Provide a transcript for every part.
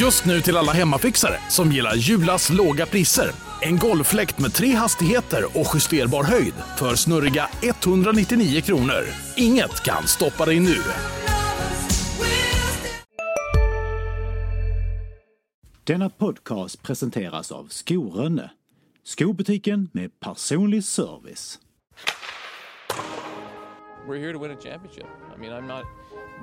Just nu till alla hemmafixare som gillar Julas låga priser. En golffläkt med tre hastigheter och justerbar höjd för snurriga 199 kronor. Inget kan stoppa dig nu. Denna podcast presenteras av Skorönne. Skobutiken med personlig service. We're here to win a championship. I mean, I'm not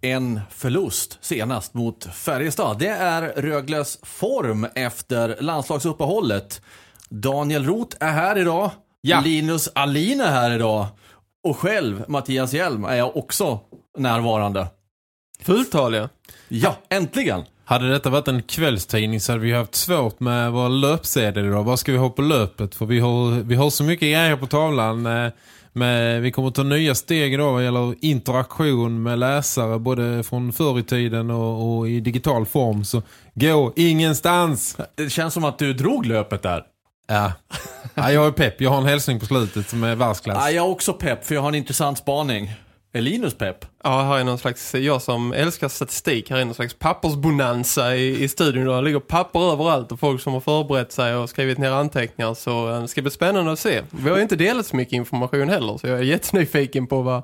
en förlust senast mot Färjestad. Det är Rögles form efter landslagsuppehållet. Daniel Roth är här idag. Ja. Linus Alin är här idag. Och själv, Mattias Hjelm, är jag också närvarande. Fultal ja. Ja, äntligen! Hade detta varit en kvällstidning så hade vi haft svårt med vår löpsedel idag. Vad ska vi ha på löpet? För vi har, vi har så mycket grejer på tavlan. Men vi kommer ta nya steg idag vad gäller interaktion med läsare. Både från förr i tiden och, och i digital form. Så gå ingenstans! Det känns som att du drog löpet där. Ja. ja, jag är pepp. Jag har en hälsning på slutet som är världsklass. Ja, jag är också pepp, för jag har en intressant spaning. Är Linus pepp? Ja, här är någon slags, jag som älskar statistik, här är någon slags pappersbonanza i, i studion. Det ligger papper överallt och folk som har förberett sig och skrivit ner anteckningar. Så eh, det ska bli spännande att se. Vi har inte delat så mycket information heller så jag är jättenyfiken på vad,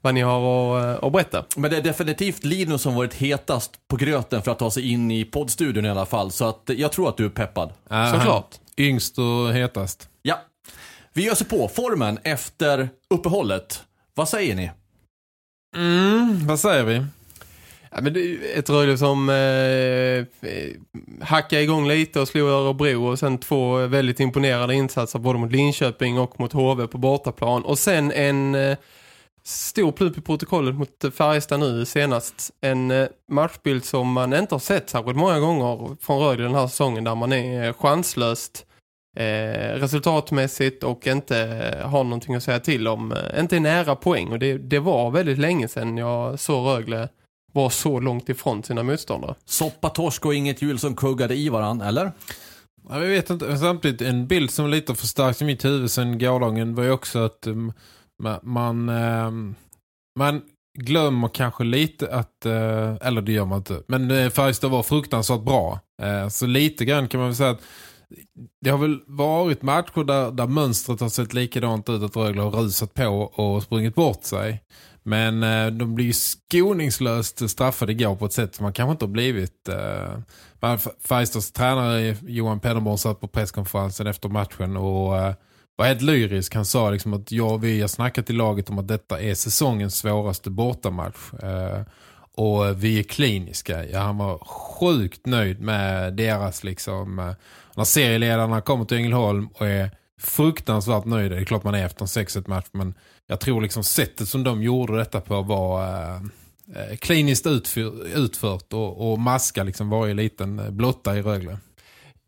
vad ni har att, eh, att berätta. Men det är definitivt Linus som varit hetast på gröten för att ta sig in i poddstudion i alla fall. Så att jag tror att du är peppad. Ja, han- Såklart. Yngst och hetast. Ja. Vi gör så på formen efter uppehållet. Vad säger ni? Mm, vad säger vi? Ja, men ett Rögle som eh, eh, hackade igång lite och slog Örebro och sen två väldigt imponerande insatser både mot Linköping och mot HV på bortaplan. Och sen en eh, stor plupp i protokollet mot Färjestad nu senast. En eh, matchbild som man inte har sett särskilt många gånger från Rögle den här säsongen där man är eh, chanslöst eh, resultatmässigt och inte eh, har någonting att säga till om. Eh, inte är nära poäng och det, det var väldigt länge sedan jag såg Rögle var så långt ifrån sina motståndare. Soppa, torsk och inget hjul som kuggade i varann, eller? Ja, jag vet inte. Samtidigt, en bild som lite förstärkt i mitt huvud sen gårdagen var ju också att um, ma- man, ehm, man glömmer kanske lite att, eh, eller det gör man inte, men uh, Färjestad var fruktansvärt bra. Eh, så lite grann kan man väl säga att det har väl varit matcher där, där mönstret har sett likadant ut att Rögle har rusat på och sprungit bort sig. Men eh, de blir ju skoningslöst straffade igår på ett sätt som man kanske inte har blivit. Eh, Färjestads tränare Johan Pennerborn satt på presskonferensen efter matchen och eh, var helt lyrisk. Han sa liksom att ja, vi har snackat i laget om att detta är säsongens svåraste bortamatch. Eh, och vi är kliniska. Ja, han var sjukt nöjd med deras liksom... Eh, när serieledarna kommer till Ängelholm och är fruktansvärt nöjda. Det är klart man är efter en 6-1 match men jag tror liksom sättet som de gjorde detta på var eh, eh kliniskt utför, utfört och, och maska liksom varje liten blotta i Rögle.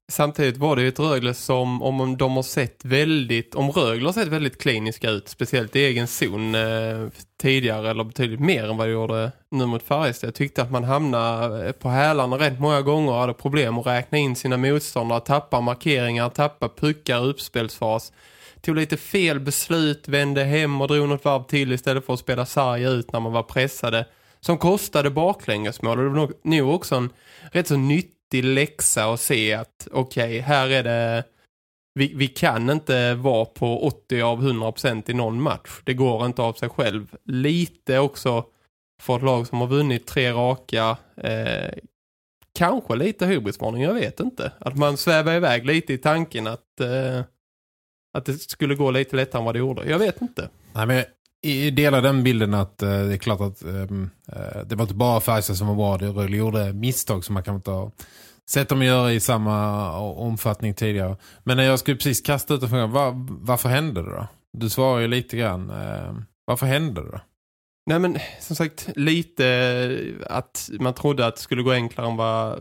Samtidigt var det ju ett Rögle som, om de har sett väldigt, om Rögle har sett väldigt kliniska ut, speciellt i egen zon eh, tidigare, eller betydligt mer än vad det gjorde nu mot Färjestad. Jag tyckte att man hamnade eh, på hälarna rätt många gånger och hade problem att räkna in sina motståndare, tappa markeringar, tappa puckar, uppspelsfas. Tog lite fel beslut, vände hem och drog något varv till istället för att spela sarg ut när man var pressade. Som kostade baklängesmål och det var nog- nog också en rätt så nyttig läxa att se att okej, här är det vi, vi kan inte vara på 80 av 100% i någon match. Det går inte av sig själv. Lite också för ett lag som har vunnit tre raka eh, kanske lite hybrisvarning, jag vet inte. Att man svävar iväg lite i tanken att eh, att det skulle gå lite lättare än vad det gjorde. Jag vet inte. Nej, men delar den bilden att eh, det är klart att ehm, eh, det var inte bara Färjestad som var bra. Det Rögle gjorde misstag som man kan inte ha sett dem göra i samma omfattning tidigare. Men när jag skulle precis kasta ut en fråga, var, varför hände det då? Du svarar ju lite grann. Eh, varför hände det då? Nej men som sagt lite eh, att man trodde att det skulle gå enklare än vad,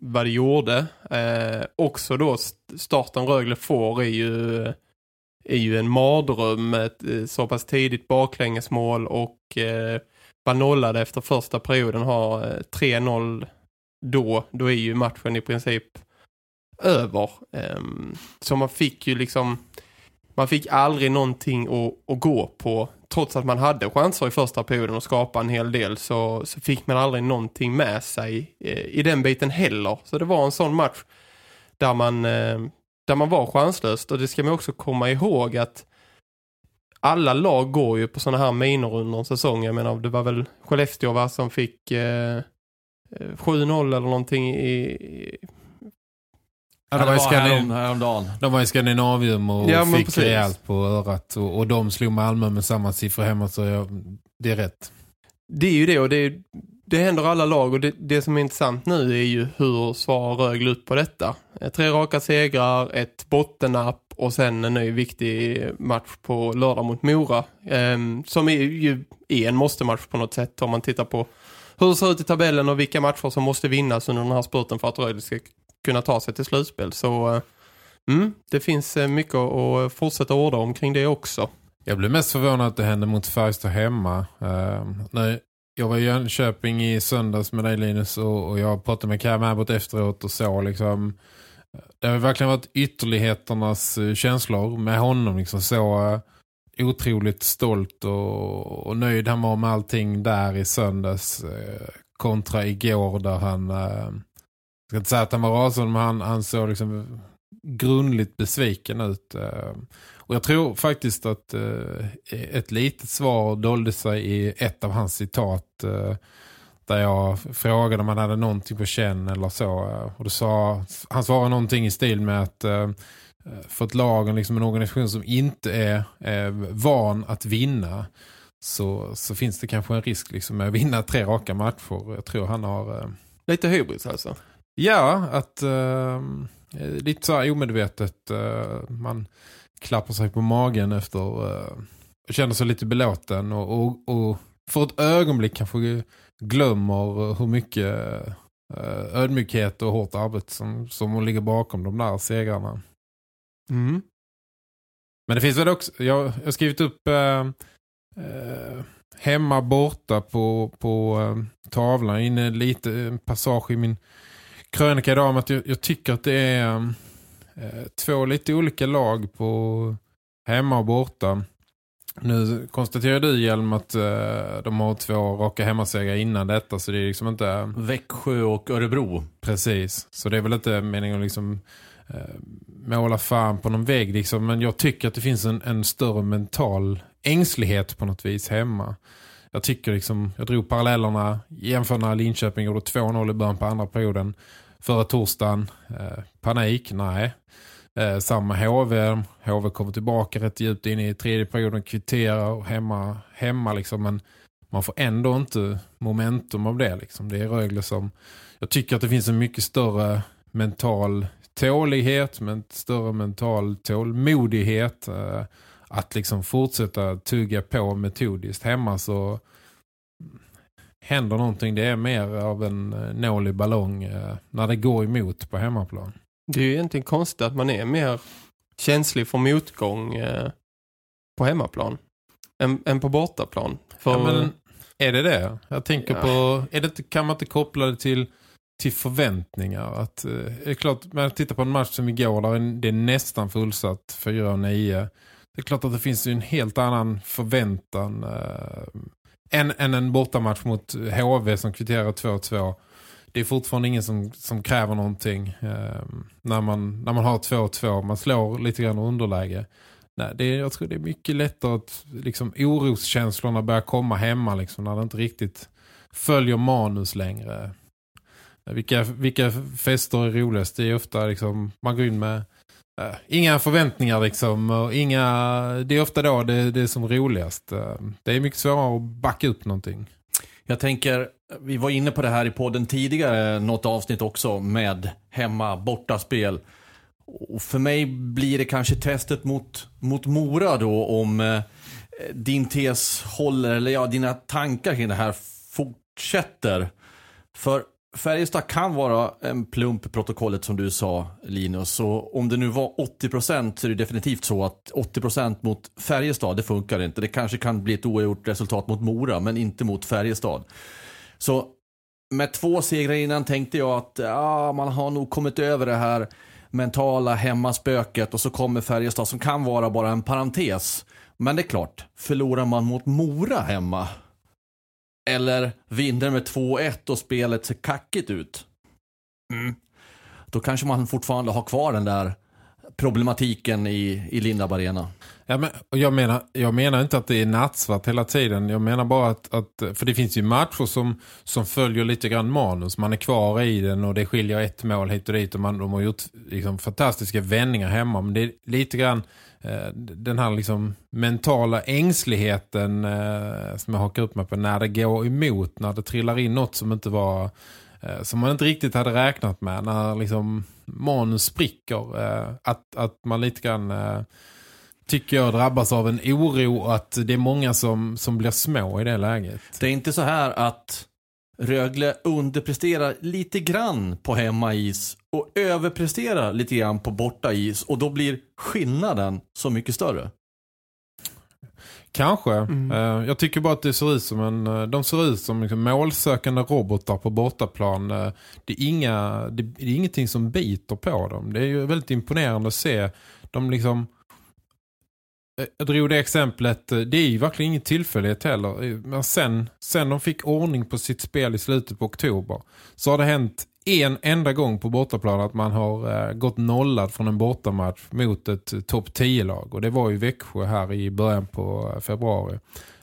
vad det gjorde. Eh, också då starten Rögle får är ju, är ju en mardröm. Ett eh, så pass tidigt baklängesmål och eh, var nollade efter första perioden har eh, 3-0 då. Då är ju matchen i princip över. Eh, så man fick ju liksom man fick aldrig någonting att, att gå på. Trots att man hade chanser i första perioden att skapa en hel del så, så fick man aldrig någonting med sig eh, i den biten heller. Så det var en sån match där man, eh, där man var chanslöst. Och det ska man också komma ihåg att alla lag går ju på sådana här minor under en säsong. Jag menar, det var väl Skellefteå va, som fick eh, 7-0 eller någonting i, Ja, de, var i häromdagen. de var i Skandinavium och Ja, fick precis. rejält på örat. Och, och de slog Malmö med samma siffror hemma så jag, det är rätt. Det är ju det och det, det händer alla lag och det, det som är intressant nu är ju hur svarar Rögle ut på detta. Eh, tre raka segrar, ett bottennapp och sen en ny viktig match på lördag mot Mora. ehm, som är ju är en måste-match på något sätt om man tittar på hur det ser ut i tabellen och vilka matcher som måste vinnas under den här spurten för att Rögle ska kunna ta sig till slutspel. Så eh, mm, det finns eh, mycket att fortsätta orda omkring det också. Jag blev mest förvånad att det hände mot Färjestad hemma. Ehm, uh, när jag var i Jönköping i söndags med dig Linus och, och jag pratade med Cam Abbott efteråt och så liksom det har verkligen varit ytterligheternas eh, känslor med honom liksom så eh, otroligt stolt och, och nöjd han var med allting där i söndags eh, kontra igår där han jag ska inte säga att han var rasande men han, han såg liksom grundligt besviken ut. Uh, och jag tror faktiskt att uh, ett litet svar dolde sig i ett av hans citat uh, där jag frågade om han hade någonting på känn eller så. Och då sa, han svarade någonting i stil med att för ett lag, liksom en organisation som inte är, är van att vinna så, så finns det kanske en risk liksom med att vinna tre raka matcher. Jag tror han har... Lite hybris alltså. Ja, att uh, lite så här omedvetet uh, man klappar sig på magen efter uh, och känner sig lite belåten och, och, och för ett ögonblick kanske glömmer hur mycket ödmjukhet och hårt arbete som, som ligger bakom de där segrarna. Mm. Men det finns väl också, jag, jag har skrivit upp uh, uh, hemma borta på, på uh, tavlan inne lite en passage i min krönika idag om att jag, jag tycker att det är eh, två lite olika lag på hemma och borta. Nu konstaterar du Hjelm att eh, de har två raka hemmasegrar innan detta så det är liksom inte... Växjö och Örebro. Precis, så det är väl inte meningen att liksom eh, måla fan på någon vägg liksom. Men jag tycker att det finns en, en större mental ängslighet på något vis hemma. Jag tycker liksom, jag drog parallellerna jämför när Linköping gjorde 2-0 i början på andra perioden. Förra torsdagen, eh, panik, nej. Eh, samma HV, HV kommer tillbaka rätt djupt in i tredje perioden, kvitterar och hemma, hemma liksom. Men man får ändå inte momentum av det liksom. Det är Rögle som, jag tycker att det finns en mycket större mental tålighet, men större mental tålmodighet. Eh, att liksom fortsätta tugga på metodiskt hemma så händer någonting. Det är mer av en eh, nål i ballong eh, när det går emot på hemmaplan. Det är ju egentligen konstigt att man är mer känslig för motgång eh, på hemmaplan än, än på bortaplan. För, Ja, men är det det? Jag tänker Ja. på, är det kan man inte koppla det till, till förväntningar? Att, eh, är det klart, när jag tittar på en match som igår där det är nästan fullsatt 4-9. Det är klart att det finns en helt annan förväntan än, än en bortamatch mot HV som kvitterar 2-2. Det är fortfarande ingen som, som kräver någonting eh, när, man, när man har 2-2. Man slår lite grann underläge. Nej, det är, jag tror det är mycket lättare att liksom, oroskänslorna börjar komma hemma liksom, när det inte riktigt följer manus längre. Vilka, vilka fester är roligast? Det är ofta liksom, man går in med Eh, inga förväntningar liksom, och inga, det är ofta då det, det är som roligast. Eh, det är mycket svårare att backa upp någonting. Jag tänker, vi var inne på det här i podden tidigare, något avsnitt också med hemma bortaspel. Och för mig blir det kanske testet mot, mot Mora då om eh, din tes håller, eller ja, dina tankar kring det här fortsätter. För Färjestad kan vara en plump i protokollet som du sa Linus. Så om det nu var 80 procent så är det definitivt så att 80 procent mot Färjestad, det funkar inte. Det kanske kan bli ett oavgjort resultat mot Mora, men inte mot Färjestad. Så med två segrar innan tänkte jag att ja, man har nog kommit över det här mentala hemmaspöket och så kommer Färjestad som kan vara bara en parentes. Men det är klart, förlorar man mot Mora hemma eller vinner med 2-1 och spelet ser kackigt ut. Mm. Då kanske man fortfarande har kvar den där problematiken i, i Lindab Arena. Ja, men, jag, menar, jag menar inte att det är nattsvart hela tiden. Jag menar bara att, att för det finns ju matcher som, som följer lite grann manus. Man är kvar i den och det skiljer ett mål hit och dit. Och man, de har gjort liksom, fantastiska vändningar hemma. Men det är lite grann Eh, den här liksom, mentala ängsligheten eh, som jag hakar upp mig på när det går emot. När det trillar in något som inte var eh, som man inte riktigt hade räknat med. När liksom manus spricker. Eh, att, att man lite grann eh, tycker jag drabbas av en oro att det är många som, som blir små i det läget. Det är inte så här att Rögle underpresterar lite grann på hemmais och överpresterar lite grann på bortais och då blir skillnaden så mycket större. Kanske. Mm. Uh, jag tycker bara att det ser ut som en, uh, de ser ut som liksom målsökande robotar på bortaplan. Uh, det, är inga, det, är ingenting som biter på dem. Det är ju väldigt imponerande att se. De liksom Eh, jag drog det exemplet, eh, det är ju verkligen ingen tillfällighet heller. Eh, men sen, sen de fick ordning på sitt spel i slutet på oktober så har det hänt en enda gång på bortaplan att man har eh, gått nollad från en bortamatch mot ett topp 10-lag. Och det var ju Växjö här i början på februari.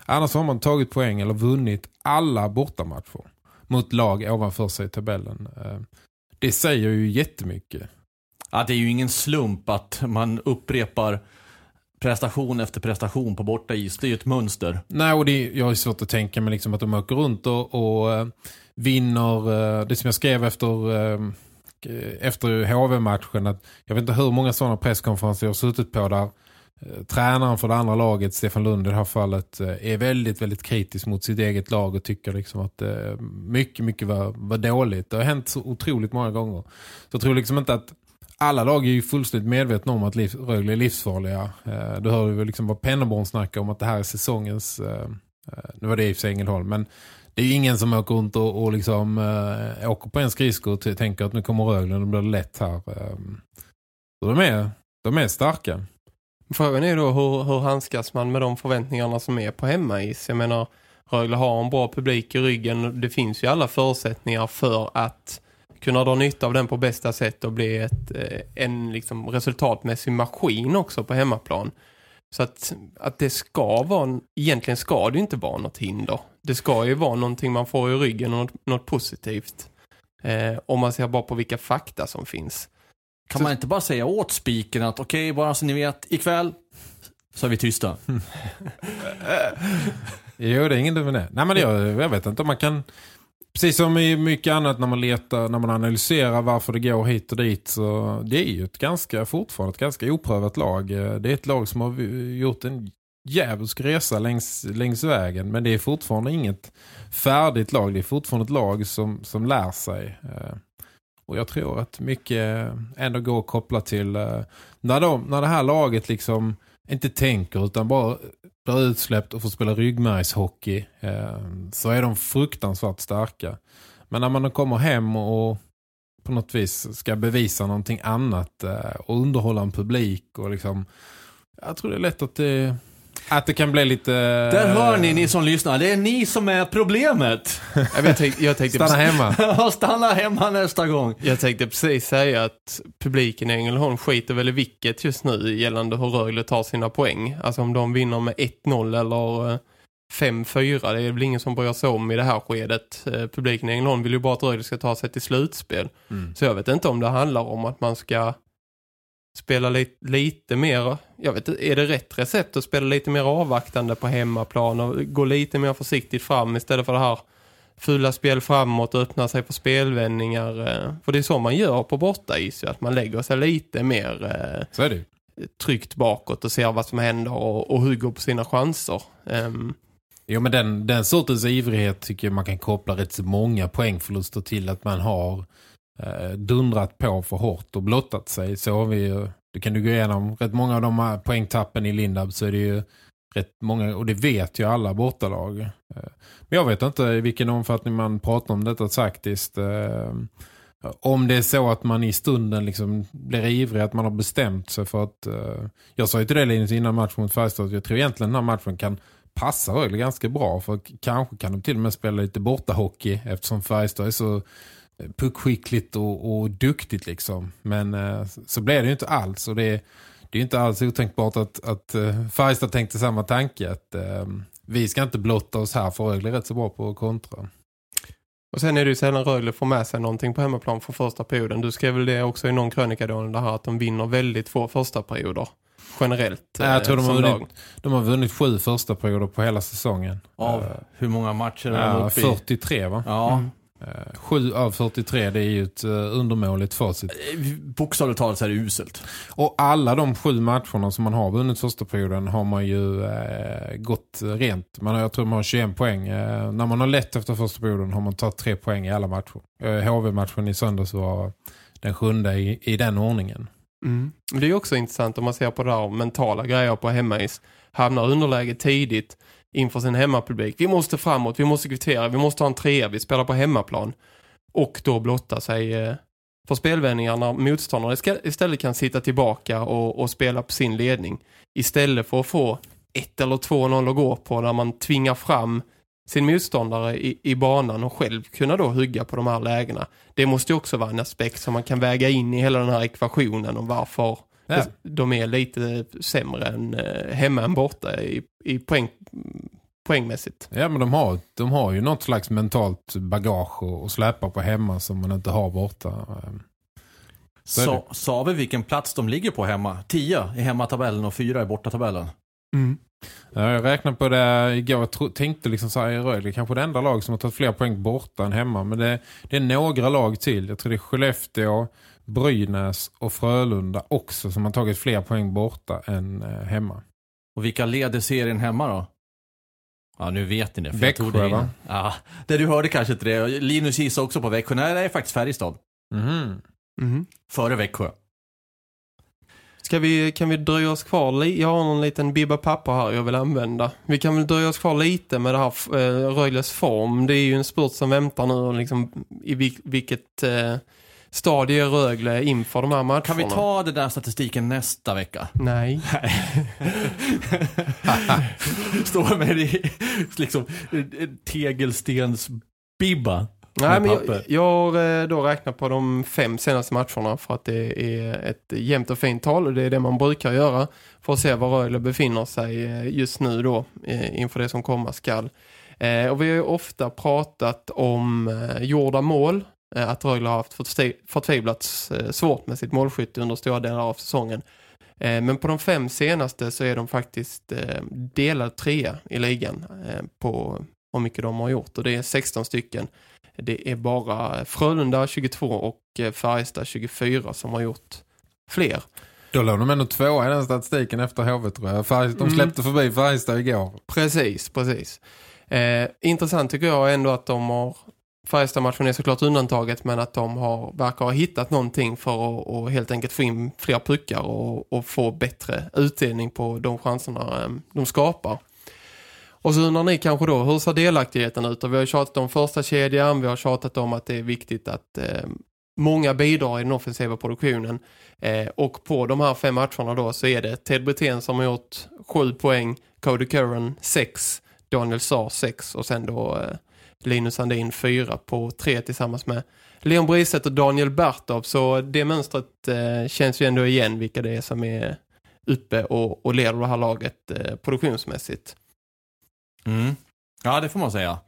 Annars har man tagit poäng eller vunnit alla bortamatcher mot lag ovanför sig i tabellen. Eh, det säger ju jättemycket. Ja, det är ju ingen slump att man upprepar prestation efter prestation på borta is. Det är ju ett mönster. Nej, och det, jag har svårt att tänka mig liksom att de åker runt och, och eh, vinner eh, det som jag skrev efter eh, efter HV-matchen att jag vet inte hur många sådana presskonferenser jag har suttit på där tränaren för det andra laget, Stefan Lund i det här fallet, är väldigt, väldigt kritisk mot sitt eget lag och tycker liksom att mycket, mycket var, var dåligt. Det har hänt så otroligt många gånger. Så jag tror liksom inte att alla lag är ju fullständigt medvetna om att liv, Rögle är livsfarliga. Eh, du hör ju liksom vad Pennerborn snackar om att det här är säsongens, eh, eh, nu var det i och för sig Ängelholm, men det är ju ingen som åker runt och, och liksom eh, åker på en skridsko och tänker att nu kommer Rögle och det blir lätt här. Eh, så de är, de är starka. Frågan är då hur, hur handskas man med de förväntningarna som är på hemmais? Jag menar, Rögle har en bra publik i ryggen. Det finns ju alla förutsättningar för att kunna dra nytta av den på bästa sätt och bli ett, eh, en liksom resultatmässig maskin också på hemmaplan. Så att, att det ska vara, egentligen ska det inte vara något hinder. Det ska ju vara någonting man får i ryggen och något, något positivt. Eh, om man ser bara på vilka fakta som finns. Kan så, man inte bara säga åt spiken att okej, okay, bara så ni vet, ikväll så är vi tysta. jo, det är ingen dum det. Nej, men jag, jag vet inte om man kan Precis som i mycket annat när man letar, när man analyserar varför det går hit och dit så det är ju ett ganska, fortfarande ett ganska oprövat lag. Det är ett lag som har gjort en djävulsk resa längs, längs vägen men det är fortfarande inget färdigt lag. Det är fortfarande ett lag som, som lär sig. Eh, och jag tror att mycket ändå går att koppla till eh, när, de, när det här laget liksom inte tänker utan bara blir utsläppt och får spela ryggmärgshockey eh, så är de fruktansvärt starka. Men när man kommer hem och på något vis ska bevisa någonting annat eh, och underhålla en publik och liksom jag tror det är lätt att det att det kan bli lite... Där hör ni, ni som lyssnar. Det är ni som är problemet. Jag tänkte, jag tänkte stanna hemma. stanna hemma nästa gång. Jag tänkte precis säga att publiken i Ängelholm skiter väl i vilket just nu gällande hur Rögle tar sina poäng. Alltså om de vinner med 1-0 eller 5-4. Eh, det är väl ingen som bryr sig om i det här skedet. Eh, publiken i Ängelholm vill ju bara att Rögle ska ta sig till slutspel. Mm. Så jag vet inte om det handlar om att man ska spela lite, lite mer, jag vet är det rätt recept att spela lite mer avvaktande på hemmaplan och gå lite mer försiktigt fram istället för det här fula spel framåt och öppna sig för spelvändningar. Eh, för det är så man gör på borta is, att man lägger sig lite mer så är det. tryggt bakåt och ser vad som händer och, och hugger på sina chanser. Ehm, Jo men den, den sortens ivrighet tycker jag man kan koppla rätt så många poängförluster till att man har eh, dundrat på för hårt och blottat sig. Så har vi ju, det kan du gå igenom rätt många av de här poängtappen i Lindab så är det ju rätt många, och det vet ju alla bortalag. Eh, men jag vet inte i vilken omfattning man pratar om detta faktiskt. Eh, om det är så att man i stunden liksom blir ivrig, att man har bestämt sig för att... Eh, jag sa ju till dig Linus innan matchen mot Färjestad, jag tror egentligen den här matchen kan passa Rögle ganska bra för kanske kan de till och med spela lite bortahockey eftersom Färjestad är så puckskickligt och, och duktigt liksom. Men eh, så blev det ju inte alls och det är, det är inte alls otänkbart att, att eh, Färjestad tänkte samma tanke att ehm, vi ska inte blotta oss här för Rögle är rätt så bra på kontra. Och sen är det ju sällan Rögle får med sig någonting på hemmaplan för första perioden. Du skrev väl det också i någon krönika då, det här att de vinner väldigt få första perioder. Generellt. Nej, jag eh, tror de har, vunnit, de har vunnit sju första perioder på hela säsongen. Av hur många matcher? Ja, 43 va? Ja, mm. 7 av 43, det är ju ett eh, undermåligt facit. Eh, bokstavligt talat så är det uselt. Och alla de sju matcherna som man har vunnit första perioden har man ju eh, gått rent. Man, jag tror man har 21 poäng. Eh, när man har lett efter första perioden har man tagit tre poäng i alla matcher. Eh, HV-matchen i söndags var den sjunde i, i den ordningen. Mm. Det är också intressant om man ser på det här mentala grejer på hemmais. Hamnar underläge tidigt inför sin hemmapublik. Vi måste framåt, vi måste kvittera, vi måste ha en trea, vi spelar på hemmaplan. Och då blotta sig eh, för spelvändningar när motståndare istället kan sitta tillbaka och, och spela på sin ledning. Istället för att få ett eller två noll att gå på där man tvingar fram sin motståndare i, i banan och själv kunna då hugga på de här lägena. Det måste ju också vara en aspekt som man kan väga in i hela den här ekvationen om varför Ja. de är lite sämre än eh, hemma än borta i, i poäng, poängmässigt. Ja men de har, de har ju något slags mentalt bagage och, och släppa på hemma som man inte har borta. Eh, Så Sa, sa vi vilken plats de ligger på hemma? 10 i hemmatabellen och 4 i bortatabellen. Ja, jag räknade på det igår. Jag tro, tänkte liksom så här i Rögle. Kanske det enda lag som har tagit fler poäng borta än hemma. Men det, det är några lag till. Jag tror det är Skellefteå, Brynäs och Frölunda också som har tagit fler poäng borta än eh, hemma. Och vilka leder serien hemma då? Ja, nu vet ni det. för jag Växjö, tog det in. va? Ja, det du hörde kanske inte det. Linus gissade också på Växjö. Nej, det är faktiskt Färjestad. Mhm. Mhm. Före Växjö. Ska vi, kan vi dröja oss kvar? li- Jag har någon liten bibba papper här jag vill använda. Vi kan väl dröja oss kvar lite med det här eh, Rögles form. Det är ju en spurt som väntar nu och liksom i vil, vilket eh, stadie Rögle inför de här matcherna. Kan vi ta den där statistiken nästa vecka? Nej. Står med i liksom tegelstens bibba. Nej, men jag, jag har eh, då räknat på de fem senaste matcherna för att det är ett jämnt och fint tal och det är det man brukar göra för att se var Rögle befinner sig eh, just nu då eh, inför det som komma skall. Och vi har ju ofta pratat om gjorda mål, att Rögle har haft förtvi- förtvivlat eh, svårt med sitt målskytte under stora delar av säsongen. Eh, Men på de fem senaste så är de faktiskt eh, delad trea i ligan eh, på hur mycket de har gjort och det är 16 stycken. Det är bara Frölunda 22 och eh, Färjestad 24 som har gjort fler. Då låg de ändå tvåa i den statistiken efter HV tror jag. Färjestad- De Mm. släppte förbi Färjestad igår. Precis, precis. Eh, intressant tycker jag ändå att de har Färjestad-matchen är såklart undantaget men att de har, verkar ha hittat någonting för att, och helt enkelt få in fler puckar och, och få bättre utdelning på de chanserna ehm, de skapar. Och så undrar ni kanske då, hur ser delaktigheten ut? Och vi har tjatat om första kedjan, vi har tjatat om att det är viktigt att eh, många bidrar i den offensiva produktionen. Eh, och på de här fem matcherna då så är det Ted Brithén som har gjort sju poäng, Cody Curran sex, Daniel Saar sex och sen då eh, Linus Sandin fyra på tre tillsammans med Leon Briset och Daniel Bertov. Så det mönstret eh, känns ju ändå igen vilka det är som är uppe och, och leder det här laget eh, produktionsmässigt. Mm. Ja, det får man säga.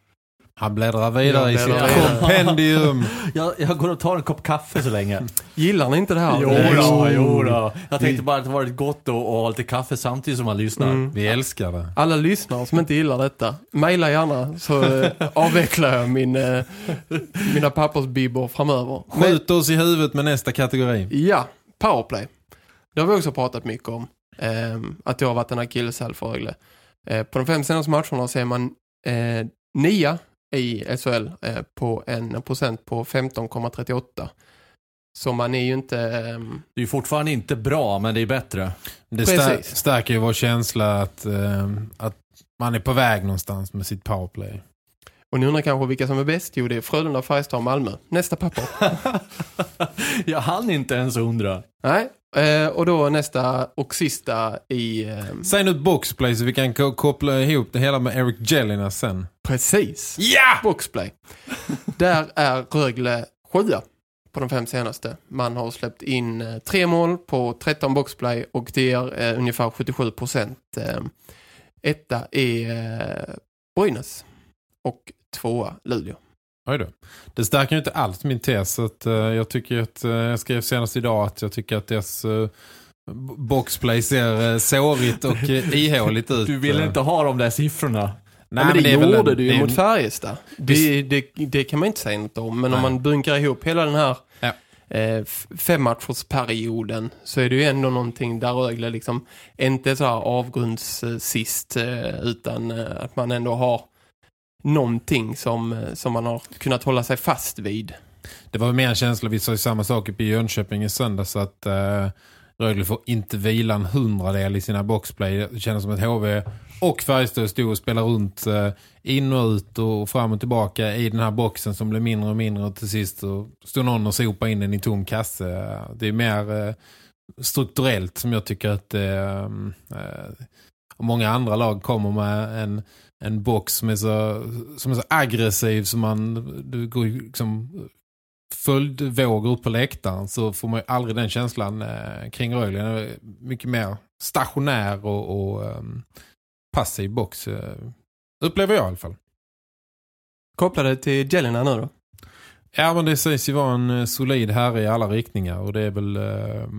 Han bläddrar vidare i Jag sitt kompendium. Jag, jag går och tar en kopp kaffe så länge. Gillar ni inte det här? Jo då, jo då. Jag tänkte bara att det varit gott att ha lite kaffe samtidigt som man lyssnar. Mm. Vi älskar det. Alla lyssnare som inte gillar detta, mejla gärna så eh, avvecklar jag min, eh, mina pappersbibbor framöver. Skjut oss i huvudet med nästa kategori. ja, powerplay. Det har vi också pratat mycket om. Eh, att det har varit en akilleshäl för Rögle. Eh, på de fem senaste matcherna ser man eh, nia i SHL eh, på en procent på 15,38. Så man är ju inte... ehm, Det är ju fortfarande inte bra, men det är bättre. Det stär, stärker ju vår känsla att, eh, att man är på väg någonstans med sitt powerplay. Och ni undrar kanske vilka som är bäst? Jo, det är Frölunda, Färjestad och Malmö. Nästa papper. Jag hann inte ens undra. Nej, eh, och då nästa och sista i... ehm, Säg nu ett boxplay så vi kan ko- koppla ihop det hela med Eric Jellinas sen. Precis. Ja! Boxplay. Där är Rögle sjua på de fem senaste. Man har släppt in eh, tre mål på 13 boxplay och det är eh, ungefär 77 procent. Eh, etta är eh, Brynäs och tvåa Luleå. Oj då. Det stärker ju inte alls min tes. Att, eh, jag tycker att, eh, jag skrev senast idag att jag tycker att deras eh, b- boxplay ser uh, sårigt och uh, ihåligt ut. Du vill Eh, inte ha de där siffrorna. Nej, men det, är väl gjorde en- du ju det är mot Färjestad. Det, det, det kan man inte säga något om. Men Nej. om man bunkrar ihop hela den här Ja. eh, femmatchersperioden så är det ju ändå någonting där Rögle liksom inte så här avgrundssist eh, utan eh, att man ändå har någonting som, eh, som man har kunnat hålla sig fast vid. Det var mer en känsla, vi sa ju samma sak uppe i Jönköping i söndag så att eh, Rögle får inte vila en hundradel i sina boxplay. Det känns som att HV och Färjestad stod och spelade runt eh, in och ut och fram och tillbaka i den här boxen som blev mindre och mindre och till sist och stod någon och sopade in den i tom kasse. Det är mer eh, strukturellt som jag tycker att eh, eh, många andra lag kommer med en, en box som är, så, som är så aggressiv som man du går liksom följdvågor upp på läktaren så får man ju aldrig den känslan eh, kring Rögle. Mycket mer stationär och, och ehm, passiv box. Eh, upplever jag i alla fall. Kopplade till Jelena nu då? Ja men det sägs ju vara en eh, solid herre i alla riktningar och det är väl eh,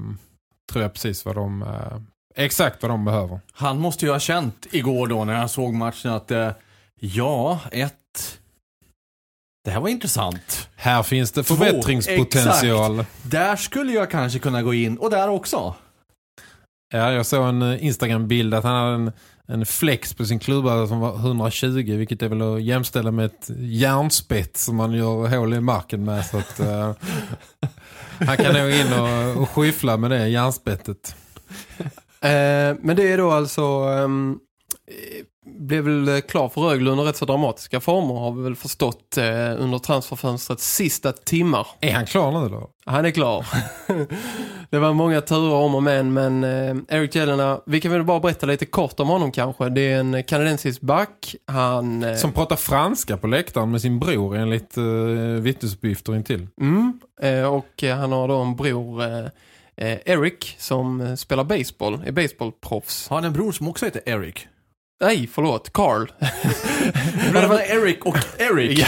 tror jag precis vad de eh, exakt vad de behöver. Han måste ju ha känt igår då när han såg matchen att eh, ja, ett... Det här var intressant. Här finns det Två, förbättringspotential. Där skulle jag kanske kunna gå in och där också. Ja, jag såg en eh, Instagram-bild att han hade en, en flex på sin klubba som var 120 vilket är väl att jämställa med ett järnspett som man gör hål i marken med så att eh, han kan nog in och, och skyffla med det järnspettet. Eh, men det är då alltså ehm, eh, blev väl klar för Rögle under rätt så dramatiska former har vi väl förstått eh, under transferfönstrets sista timmar. Är han klar nu då? Han är klar. det var många turer om och men, men eh, Eric Jelena, vi kan väl bara berätta lite kort om honom kanske. Det är en kanadensisk back. Han... Eh, Som pratar franska på läktaren med sin bror enligt uh, vittnesuppgifter intill. Mm, eh, och eh, han har då en bror eh, eh, Eh, Eric som eh, spelar baseball, är baseballproffs. Har han en bror som också heter Eric? Nej, förlåt, Carl. Bröderna Eric och Eric.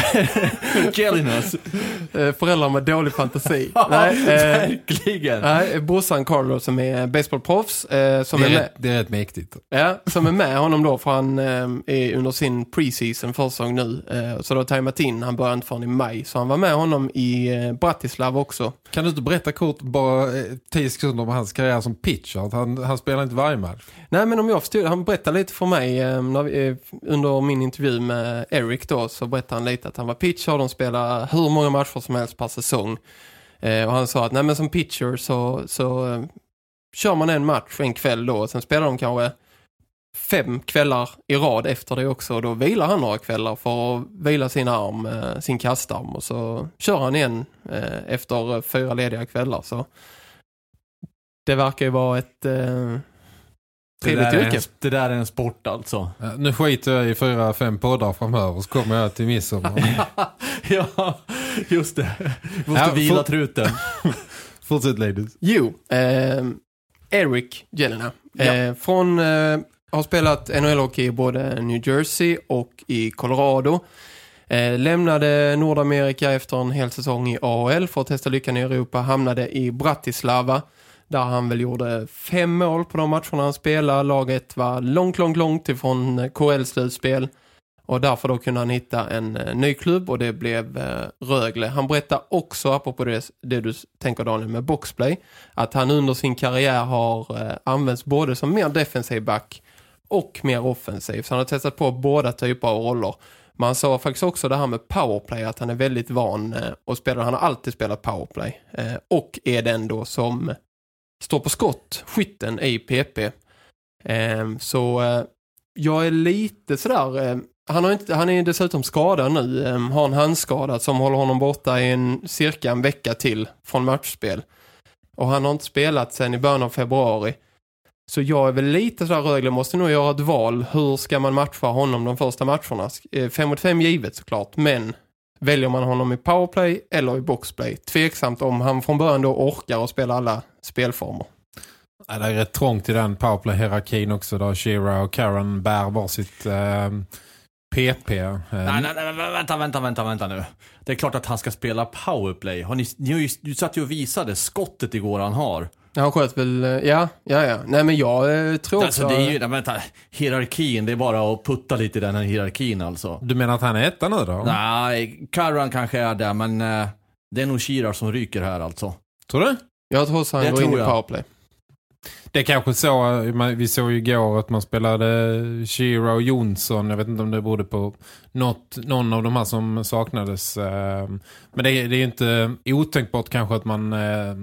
Jellinas. Eh, Föräldrar med dålig fantasi. nej, eh, Verkligen. nej, brorsan Carl då, som är baseballproffs eh, som, Det är är, med, det är rätt mäktigt. ja, som är med honom då för han eh, är under sin preseason försäsong nu. Eh, så då har tajmat in, han börjar inte förrän i maj. Så han var med honom i eh, Bratislav också. Kan du inte berätta kort bara 10 sekunder om hans karriär som pitcher? Att han, han spelar inte varje match. Nej men om jag förstod, han berättade lite för mig Eh, vi, eh, under min intervju med Eric då så berättade han lite att han var pitcher och de spelar hur många matcher som helst per säsong. Eh, och han sa att nej men som pitcher så, så kör man en match en kväll då och sen spelar de kanske fem kvällar i rad efter det också och då vilar han några kvällar för att vila sin arm, sin kastarm och så kör han igen efter fyra lediga kvällar så det verkar ju vara ett eh, Det där, är en, det där är en sport alltså. Ja, nu skiter jag i fyra, fem poddar framöver så kommer jag till midsommar. ja, just det. Vi måste Ja, vila får- truten. Fortsätt ladies. Jo, eh, Eric Jelena. Ja. Eh, från, eh, har spelat NHL-hockey i både New Jersey och i Colorado. Eh, lämnade Nordamerika efter en hel säsong i AHL för att testa lyckan i Europa. Hamnade i Bratislava där han väl gjorde fem mål på de matcherna han spelade. Laget var långt, långt, långt ifrån eh, KL-slutspel. Och därför då kunde han hitta en eh, ny klubb och det blev eh, Rögle. Han berättar också, apropå det, det du tänker Daniel med boxplay, att han under sin karriär har använts både som mer defensiv back och mer offensiv. Så han har testat på båda typer av roller. Man sa faktiskt också det här med powerplay, att han är väldigt van och spelar. Han har alltid spelat powerplay. Och är den då som står på skott, skytten i PP. Eh, så eh, jag är lite sådär... Eh, han, har inte, han är dessutom skadad nu. Eh, har en handskada som håller honom borta i en, cirka en vecka till från matchspel. Och han har inte spelat sedan i början av februari. Så jag är väl lite sådär Rögle måste nog göra ett val. Hur ska man matcha honom de första matcherna? Eh, Fem mot fem givet såklart. Men väljer man honom i powerplay eller i boxplay? Tveksamt om han från början då orkar att spela alla spelformer. Ja, det är rätt trångt i den powerplay-hierarkin också. Där Shira och Karen bär varsitt eh, PP. Nej, nej, nej, vänta, vänta, vänta, vänta nu. Det är klart att han ska spela powerplay. Har ni, ni har ju, du satt ju och visade skottet igår han har. Han sköt väl, eh, ja, ja, ja. Nej men jag eh, tror också... Alltså det är ju, nej, vänta, hierarkin, det är bara att putta lite i den här hierarkin alltså. Du menar att han är etta nu då? Nej, Karan kanske är där, men eh, det är nog Shirar som ryker här alltså. Tror du? Jag tror så han Det går in i powerplay. Det är kanske så, man- vi såg ju igår att man spelade Shira och Jonsson. Jag vet inte om det berodde på något, någon av de här som saknades. eh, Men det, är- det är ju inte otänkbart kanske att man eh,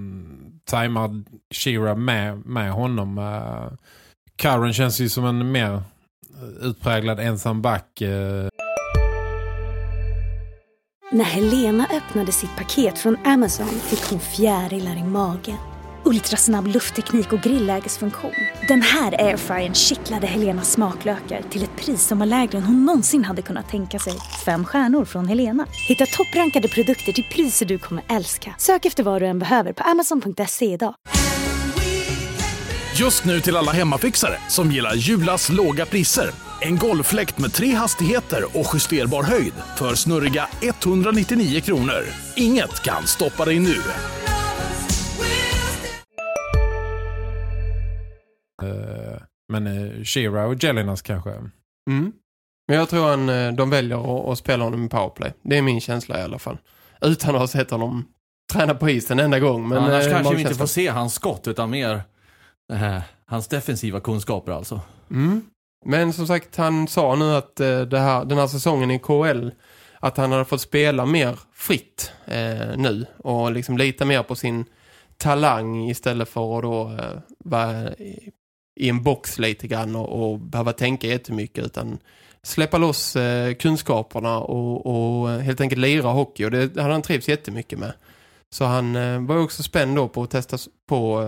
tajmar Shira med, med honom. Uh, Karen känns ju som en mer utpräglad ensam back. Uh. När Helena öppnade sitt paket från Amazon fick hon fjärilar i magen. Ultrasnabb luftteknik och grillägesfunktion. Den här airfryern kittlade Helenas smaklökar till ett pris som var lägre än hon någonsin hade kunnat tänka sig. Fem stjärnor från Helena. Hitta topprankade produkter till priser du kommer älska. Sök efter vad du än behöver på amazon.se idag. Just nu till alla hemmafixare som gillar Julas låga priser. En golffläkt med tre hastigheter och justerbar höjd för snurriga 199 kronor. Inget kan stoppa dig nu. Men eh, Shira och Jelinas kanske. Mm. Men jag tror han, eh, de väljer att, att spela honom i powerplay. Det är min känsla i alla fall. Utan att ha sett honom träna på isen en enda gång. Men, Annars eh, kanske vi inte får se hans skott, utan mer eh, hans defensiva kunskaper alltså. Mm. Men som sagt, han sa nu att eh, det här, den här säsongen i KL att han hade fått spela mer fritt eh, nu och liksom lita mer på sin talang istället för att då eh, vara i, en box lite grann och, och behöva tänka jättemycket utan släppa loss eh, kunskaperna och, och helt enkelt lira hockey och det hade han trivs jättemycket med. Så han eh, var också spänd då på att testa på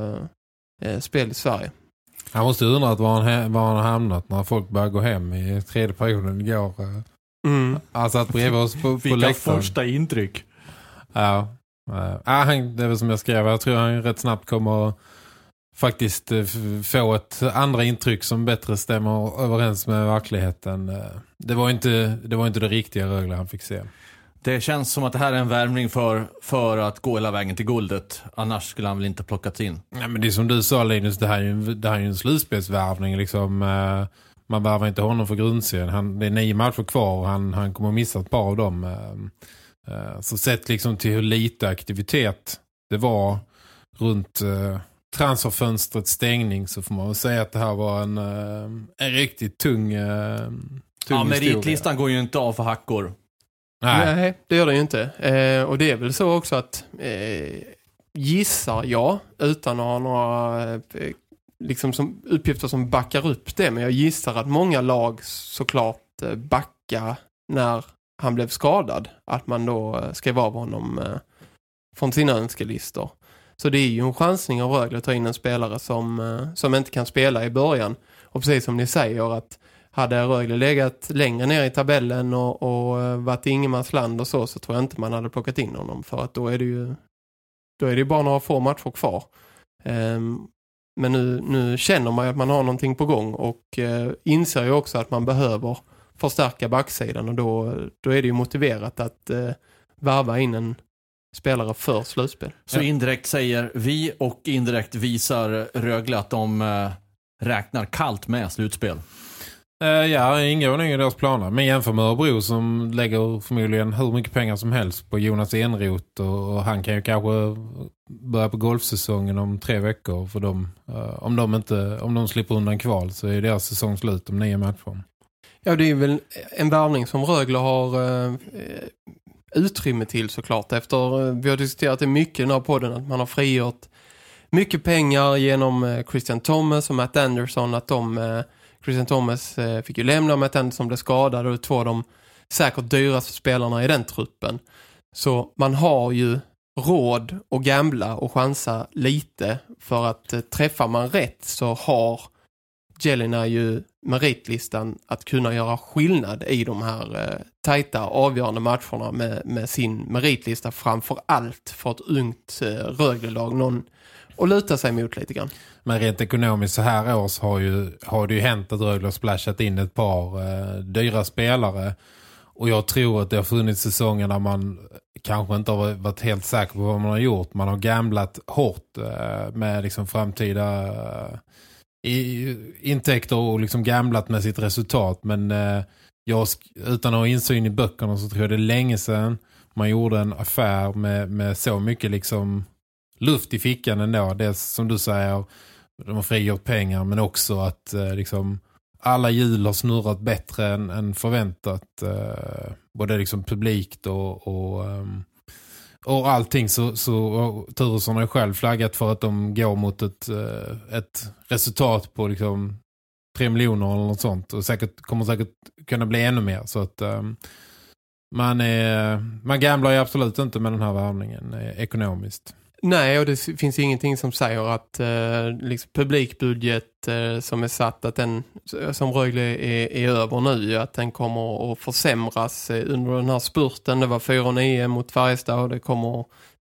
eh, eh, spel i Sverige. Han måste undra var han, var han har hamnat när folk börjar gå hem i tredje perioden igår. eh. Mm. Han satt bredvid oss på, på läktaren. intryck. Ja. Uh, han, det är väl som jag skrev. Jag tror han rätt snabbt kommer att faktiskt eh, få ett andra intryck som bättre stämmer överens med verkligheten. Eh, det, var inte, det var inte det riktiga Rögle han fick se. Det känns som att det här är en värmning för, för att gå hela vägen till guldet. Annars skulle han väl inte plockats in. Ja, men det är som du sa Linus, det här är ju en, det här är en slutspelsvärvning. Liksom, eh, man värvar inte honom för grundserien. Han, det är nio matcher kvar och han, han kommer att missa ett par av dem. Så sett liksom till hur lite aktivitet det var runt transferfönstrets stängning så får man väl säga att det här var en, eh, en riktigt tung, eh, tung Ja, meritlistan går ju inte av för hackor. Nej. Nej, det gör det ju inte. Eh, och det är väl så också att eh, gissar jag, utan att ha några eh, liksom som, uppgifter som backar upp det, men jag gissar att många lag såklart eh, backar när han blev skadad. Att man då skrev av honom eh, från sina önskelistor. Så det är ju en chansning av Rögle att ta in en spelare som, eh, som inte kan spela i början. Och precis som ni säger att hade Rögle legat längre ner i tabellen och, och eh, varit i ingenmansland och så så tror jag inte man hade plockat in honom för att då är det ju då är det bara några få matcher kvar. Um, men nu, nu känner man ju att man har någonting på gång och uh, inser ju också att man behöver förstärka backsidan och då, då är det ju motiverat att uh, varva in en spelare för slutspel. Så indirekt säger vi och indirekt visar Rögle att de eh, räknar kallt med slutspel. Eh, ja, det ingår nog i deras planer. Men jämför med Örebro som lägger förmodligen hur mycket pengar som helst på Jonas Enroth och, och han kan ju kanske börja på golfsäsongen om tre veckor för dem. Uh, om, de inte, om de slipper undan kval så är deras säsong slut om nio matcher. Ja, det är väl en värvning som Rögle har uh, utrymme till såklart. Efter, eh, vi har diskuterat det mycket i den här podden att man har frigjort mycket pengar genom eh, Christian Thomas och Matt Anderson att de eh, Christian Thomas fick ju lämna och Matt Anderson blev skadad och två av de säkert dyraste spelarna i den truppen. Så man har ju råd att gambla och chansa lite för att träffar man rätt så har Jelena ju meritlistan att kunna göra skillnad i de här eh, tajta avgörande matcherna med, med sin meritlista framför allt för ett ungt eh, Rögle-lag. Någon att luta sig mot lite grann. Men rent ekonomiskt så här års har, ju, har det ju hänt att Rögle har splashat in ett par eh, dyra spelare. Och jag tror att det har funnits säsonger där man kanske inte har varit helt säker på vad man har gjort. Man har gamblat hårt eh, med liksom framtida eh, i, intäkter och liksom gamblat med sitt resultat. Men eh, jag, utan att ha insyn i böckerna så tror jag det är länge sedan man gjorde en affär med, med så mycket liksom luft i fickan ändå. Dels som du säger, de har frigjort pengar men också att eh, liksom alla hjul har snurrat bättre än, än förväntat. Eh, både liksom publikt och, och, um, och allting så, så Turesson har själv flaggat för att de går mot ett, eh, ett resultat på liksom 3 miljoner eller något sånt. Och säkert, kommer säkert kunna bli ännu mer. Så att um, man, är, man gamblar ju absolut inte med den här värvningen eh, ekonomiskt. Nej, och det finns ingenting som säger att eh, liksom publikbudget eh, som är satt, att den som Rögle är, är över nu, att den kommer att försämras eh, under den här spurten. Det var 4-9 mot Färjestad och det kommer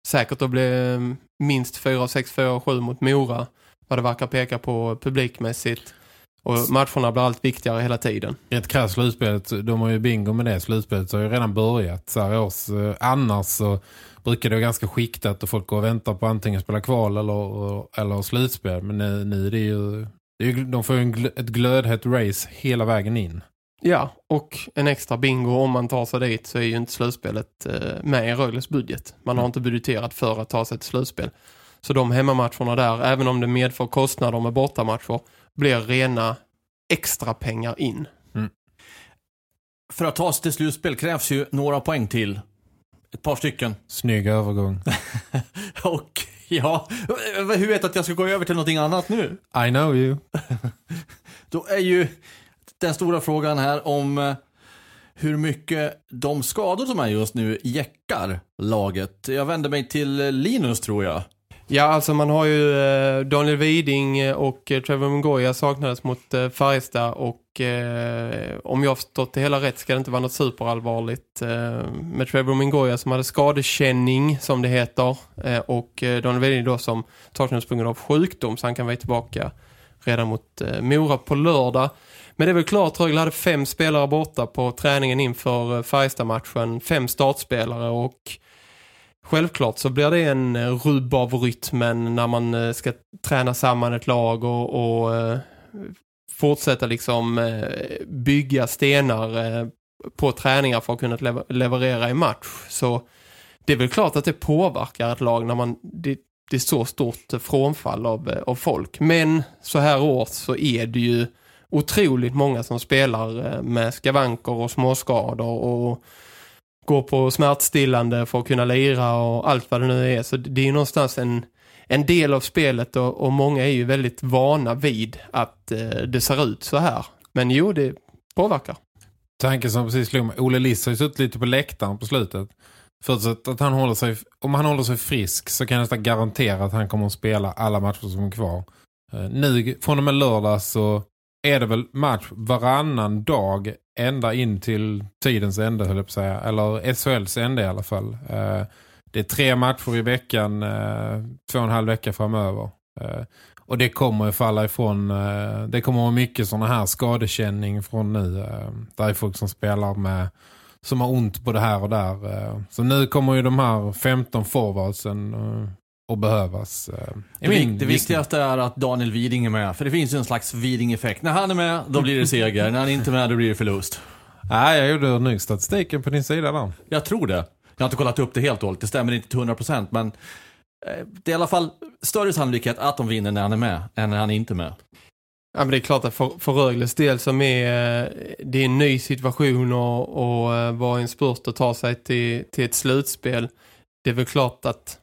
säkert att bli eh, minst 4-6, 4-7 mot Mora. Vad det verkar peka på publikmässigt. Och matcherna blir allt viktigare hela tiden. Ett krasst slutspelet, de har ju bingo med det slutspelet så har ju redan börjat. Så här års, eh, annars så brukar det vara ganska skiktat och folk går och väntar på antingen spela kval eller, eller slutspel. Men nu, nu är det ju, det är ju de får ju en, ett glödhett race hela vägen in. Ja, och en extra bingo om man tar sig dit så är ju inte slutspelet eh, med i Rögles budget. Man har mm. inte budgeterat för att ta sig till slutspel. Så de hemmamatcherna där, även om det medför kostnader med bortamatcher, blir rena extra pengar in. Mm. För att ta sig till slutspel krävs ju några poäng till. Ett par stycken. Snygg övergång. och ja, hur vet att jag ska gå över till någonting annat nu? I know you. Då är ju den stora frågan här om eh, hur mycket de skador som är just nu jäckar laget. Jag vänder mig till Linus tror jag. Ja, alltså man har ju eh, Daniel Widing eh, och eh, Trevor Mungoya saknades mot Färjestad och eh, om jag har förstått det hela rätt ska det inte vara något superallvarligt eh, med Trevor Mungoya som hade skadekänning som det heter eh, och Daniel Widing då som saknades på grund av sjukdom så han kan vara tillbaka redan mot eh, Mora på lördag. Men det är väl klart, Rögle hade fem spelare borta på träningen inför Färjestad-matchen. Fem startspelare och Självklart så blir det en rub rubb av rytmen när man eh, ska träna samman ett lag och, och eh, fortsätta liksom bygga stenar på träningar för att kunna leverera i match. Så det är väl klart att det påverkar ett lag när man det, det är så stort frånfall av, av folk. Men så här års så är det ju otroligt många som spelar med skavanker och småskador och gå på smärtstillande för att kunna lira och allt vad det nu är. Så det är ju någonstans en, en del av spelet och, och många är ju väldigt vana vid att eh, det ser ut så här. Men jo, det påverkar. Tanken som precis slog mig. Ole Liss har ju suttit lite på läktaren på slutet. Förutsatt att han håller sig, om han håller sig frisk så kan jag nästan garantera att han kommer att spela alla matcher som är kvar. Eh, nu, från och med lördag så är det väl match varannan dag ända in till tidens ände höll jag på att säga. Eller SHLs ände i alla fall. Eh, det är tre matcher i veckan, eh, två och en halv vecka framöver. Eh, och det kommer att falla ifrån, eh, det kommer vara mycket sådana här skadekänning från nu. Eh, där är folk som spelar med, som har ont på det här och där. Eh, så nu kommer ju de här 15 forwardsen att behövas. eh, Det, min det viktigaste är att Daniel Widing är med. För det finns ju en slags Widing-effekt. När han är med, då blir det seger. När han inte är med, då blir det förlust. Nej, jag gjorde ny statistiken på din sida där. Jag tror det. Jag har inte kollat upp det helt och hållet. Det stämmer inte till 100% men eh, det är i alla fall större sannolikhet att de vinner när han är med än när han inte är med. Ja, men det är klart att för, för Rögles del som är eh, det är en ny situation och, och eh, vara i en spurt och ta sig till, till ett slutspel. Det är väl klart att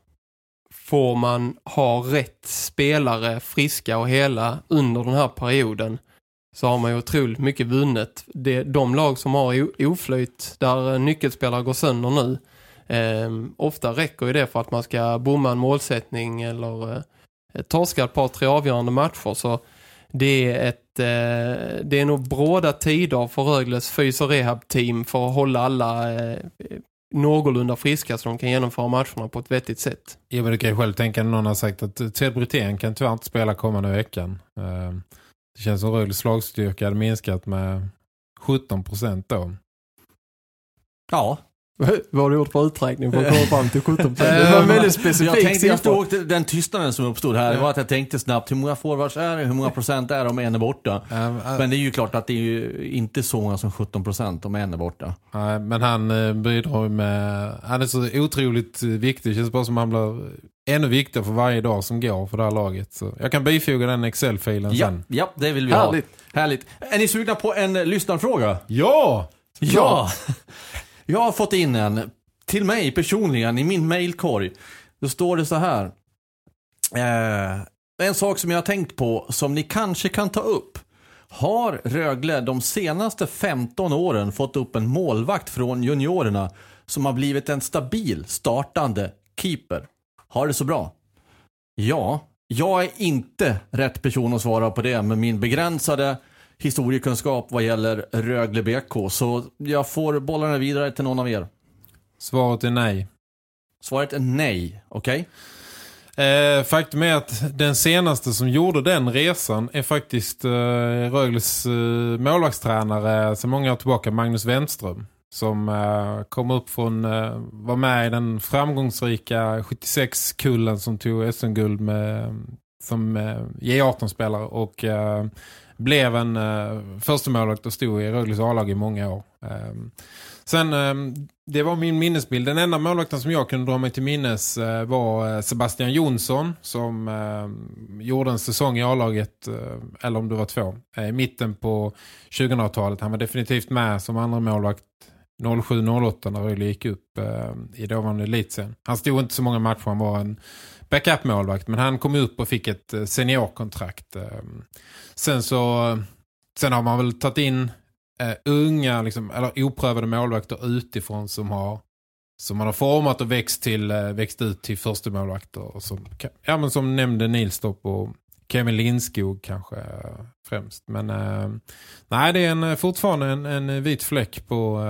får man ha rätt spelare friska och hela under den här perioden så har man ju otroligt mycket vunnet. Det, de lag som har oflöjt oflyt där eh, nyckelspelare går sönder nu eh, ofta räcker ju det för att man ska bomma en målsättning eller eh, torska ett par tre avgörande matcher så det är ett eh, det är nog bråda tider för Rögles fys- och rehab-team för att hålla alla eh, någorlunda friska så de kan genomföra matcherna på ett vettigt sätt. Ja, men du kan ju själv tänka när någon har sagt att Ted Brithén kan tyvärr inte spela kommande veckan. Eh, Det känns som Rögles slagstyrka hade minskat med 17% då. Ja. Vad har du gjort för uträkning för att komma fram till 17%? Det Det var en väldigt specifik jag tänkte just då, den tystnaden som uppstod här, var att jag tänkte snabbt, hur många forwards är det? Hur många procent är det om en är borta? Men det är ju klart att det är ju inte så många som 17 procent om en är borta. Nej, men han eh, bidrar med... Han är så otroligt eh, viktig. Det känns bara som han blir ännu viktigare för varje dag som går för det här laget. Så jag kan bifoga den Excel-filen Ja, sen. ja, det vill vi Härligt. ha. Härligt. Är ni sugna på en eh, lyssnarfråga? Ja! Ja! Jag har fått in en till mig personligen i min mailkorg. Då står det så här. Eh, en sak som jag har tänkt på som ni kanske kan ta upp. Har Rögle de senaste 15 åren fått upp en målvakt från juniorerna som har blivit en stabil startande keeper? Har det så bra? Ja, jag är inte rätt person att svara på det med min begränsade historiekunskap vad gäller Rögle BK. Så jag får bollarna vidare till någon av er. Svaret är nej. Svaret är nej, okej? Eh, faktum är att den senaste som gjorde den resan är faktiskt eh, Rögles eh, målvaktstränare så många år tillbaka, Magnus Wenström. Som eh, kom upp från, eh, var med i den framgångsrika 76-kullen som tog SM-guld med, som eh, J18-spelare och eh, blev en eh, första och stod i Rögles A-lag i många år. Eh, Sen, eh, det var min minnesbild. Den enda målvakten som jag kunde dra mig till minnes eh, var eh, Sebastian Jonsson som eh, gjorde en säsong i A-laget, eh, eller om det var två, eh, i mitten på 2000-talet. Han var definitivt med som andra målvakt 07-08 när Rögle gick upp eh, i dåvarande elitsen. Han stod inte så många matcher, han var en backup-målvakt men han kom upp och fick ett eh, seniorkontrakt. Ehm. Sen så sen har man väl tagit in eh, unga liksom, eller oprövade målvakter utifrån som har som man har format och växt till eh, växt ut till första målvakter och som, ja, men som nämnde Nilstorp och Kevin Lindskog kanske främst. Men eh, nej, det är en, eh, fortfarande en, en vit fläck på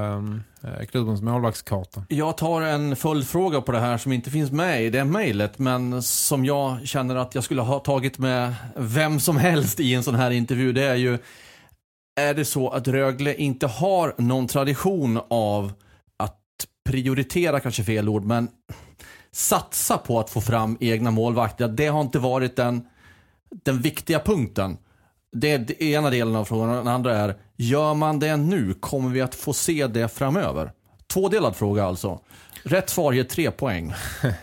eh, eh, klubbens målvaktskarta. Jag tar en följdfråga på det här som inte finns med i det mejlet men som jag känner att jag skulle ha tagit med vem som helst i en sån här intervju. Det är ju, är det så att Rögle inte har någon tradition av att prioritera, kanske fel ord, men satsa på att få fram egna målvakter. Det har inte varit den, den viktiga punkten. Det är den ena delen av frågan. Den andra är, gör man det nu? Kommer vi att få se det framöver? Tvådelad fråga alltså. Rätt svar ger tre poäng.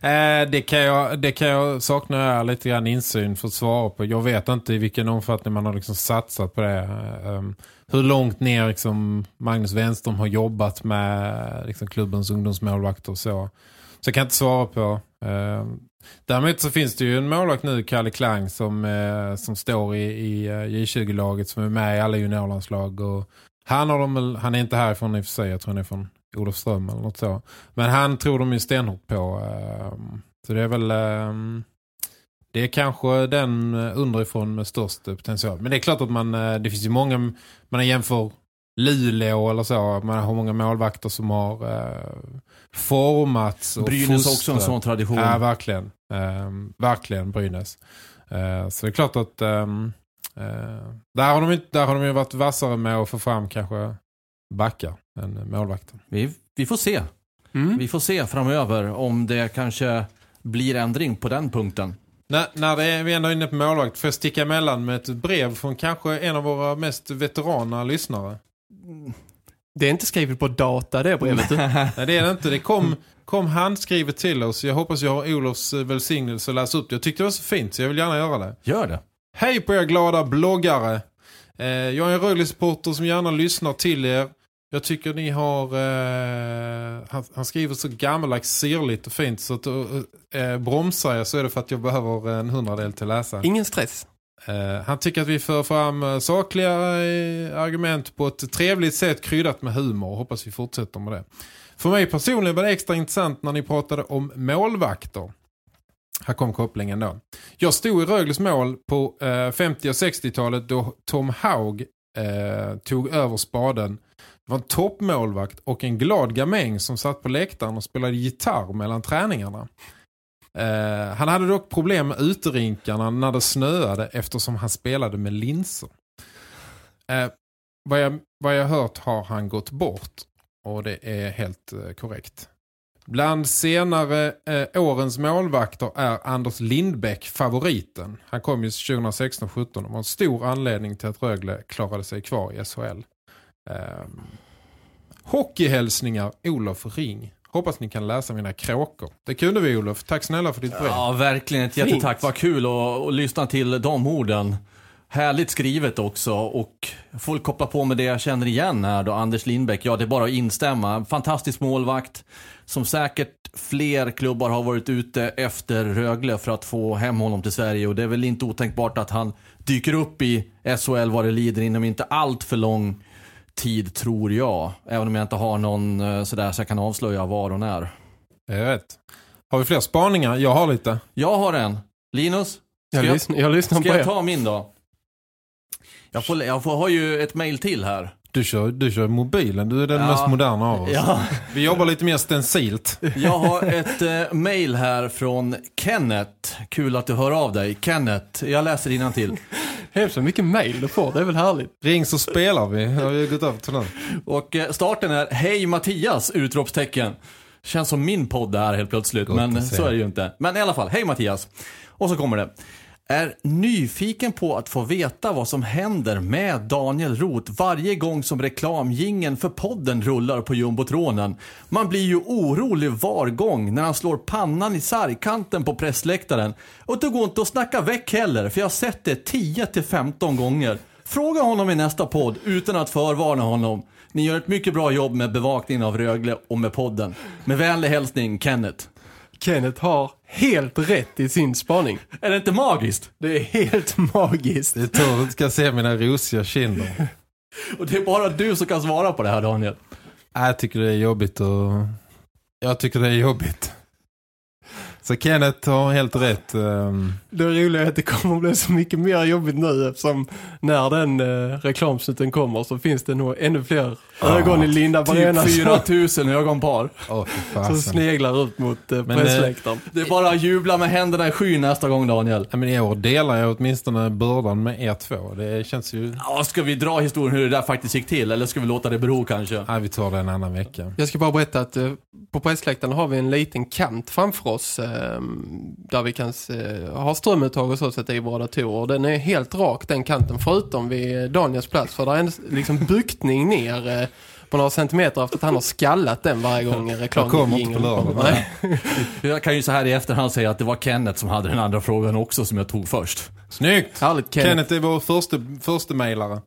Eh, det, kan jag, det kan jag sakna lite grann insyn för att svara på. Jag vet inte i vilken omfattning man har liksom satsat på det. Eh, hur långt ner liksom Magnus Wenström har jobbat med liksom klubbens ungdomsmålvakter och så. Så jag kan inte svara på. Eh, däremot så finns det ju en målvakt nu, Kalle Klang, som, eh, som står i, i eh, J20-laget som är med i alla juniorlandslag. Och han, har de väl, han är inte härifrån i och för sig, jag tror han är från Olofström eller något så. Men han tror de ju stenhårt på. eh, Så det är väl... Ehm, det är kanske den eh, underifrån med störst potential. Men det är klart att man... Eh, det finns ju många... Man jämför Luleå eller så. Man har många målvakter som har eh, formats och Brynäs har också en sån tradition. Ja, verkligen. Um, verkligen Brynäs. Eh, så det är klart att ehm, eh, där, har de, inte- där har de ju varit vassare med att få fram kanske backar än målvakten. Vi, vi får se. Mm. Vi får se framöver om det kanske blir ändring på den punkten. När, när det är, vi ändå är inne på målvakt får jag sticka emellan med ett brev från kanske en av våra mest veterana lyssnare. Det är inte skrivet på data det brevet. Nej det är det inte. Det kom, kom handskrivet till oss. Jag hoppas jag har Olofs eh, välsignelse att läsa upp det. Jag tyckte det var så fint så jag vill gärna göra det. Gör det. Hej på er glada bloggare. Eh, jag är en Rögle-supporter som gärna lyssnar till er. Jag tycker ni har... Eh, han, han skriver så gammaldags sirligt och fint så att eh, bromsar jag så är det för att jag behöver en hundradel till läsa. Ingen stress. Eh, han tycker att vi för fram eh, sakliga eh, argument på ett trevligt sätt kryddat med humor. Hoppas vi fortsätter med det. För mig personligen var det extra intressant när ni pratade om målvakter. Här kom kopplingen då. Jag stod i Rögles mål på eh, 50- och 60-talet då Tom Haug eh, tog över spaden. Det var en toppmålvakt och en glad gamäng som satt på läktaren och spelade gitarr mellan träningarna. Eh, han hade dock problem med uterinkarna när det snöade eftersom han spelade med linser. Eh, vad, jag, vad jag hört har han gått bort och det är helt eh, korrekt. Bland senare eh, årens målvakter är Anders Lindbäck favoriten. Han kom ju 2016-17 och var en stor anledning till att Rögle klarade sig kvar i SHL. Eh, hockeyhälsningar Olof Ring. Hoppas ni kan läsa mina kråkor. Det kunde vi Olof. Tack snälla för ditt brev. Ja, verkligen ett jättetack. Vad kul att, lyssna till de orden. Härligt skrivet också och väl koppla på med det jag känner igen här då. Anders Lindbäck, ja det är bara att instämma. Fantastisk målvakt som säkert fler klubbar har varit ute efter Rögle för att få hem honom till Sverige och det är väl inte otänkbart att han dyker upp i SHL vad det lider inom inte allt för lång tid tror jag. Även om jag inte har någon eh, sådär så jag kan avslöja var. Det är rätt. Har vi fler spaningar? Jag har lite. Jag har en. Linus? Ska Jag, jag, lyssnar, jag lyssnar ska på jag er. ta min då? Jag, får, jag får, har ju ett mail till här. Du kör, du kör mobilen. Du är den Ja. mest moderna av oss. Ja, Vi jobbar lite mer stencilt. jag har ett eh, mail här från Kenneth. Kul att du hör av dig. Kenneth, jag läser till. Hemskt så mycket mail du får, det är väl härligt. Ring så spelar vi. Jag har ju gått över till. Och eh, starten är Hej Mattias! Utropstecken. Känns som min podd det här helt plötsligt, Gott men så är det ju inte. Men i alla fall, Hej Mattias! Och så kommer det. Är nyfiken på att få veta vad som händer med Daniel Roth varje gång som reklamgingen för podden rullar på jumbotronen. Man blir ju orolig var gång när han slår pannan i sargkanten på pressläktaren. Och det går inte att snacka väck heller, för jag har sett det 10-15 gånger. Fråga honom i nästa podd utan att förvarna honom. Ni gör ett mycket bra jobb med bevakningen av Rögle och med podden. Med vänlig hälsning, Kenneth. Kenneth har helt rätt i sin spaning. Är det inte magiskt? Det är helt magiskt. Det är tur att du ska se mina rosiga kinder. Och det är bara du som kan svara på det här, Daniel. Jag tycker det är jobbigt och... Jag tycker det är jobbigt. Så Kenneth har helt rätt. ehm, Det roliga är att det kommer att bli så mycket mer jobbigt nu eftersom när den eh, reklamsnuten kommer så finns det nog ännu fler ögon i Linda Barena Typ som, 4000 ögonpar. Åh, fy som sneglar ut mot eh, Men, pressläktaren. Det är bara att jubla med händerna i skyn nästa gång, Daniel. Ja, men i år delar jag åtminstone bördan med er två. Det känns ju... Ja, ska vi dra historien hur det där faktiskt gick till? Eller ska vi låta det bero kanske? Nej, vi tar det en annan vecka. Jag ska bara berätta att eh, på pressläktaren har vi en liten kant framför oss eh, där vi kan eh, ha strömuttag och så sätta i våra datorer. Den är helt rak den kanten förutom vid Daniels plats för där är en liksom buktning ner eh, på några centimeter efter att han har skallat den varje gång en reklam Jag kommer inte på lördag. Nej. Jag kan ju så här i efterhand säga att det var Kenneth som hade den andra frågan också som jag tog först. Snyggt! Härligt Kenneth. Kenneth är vår första, första mejlare.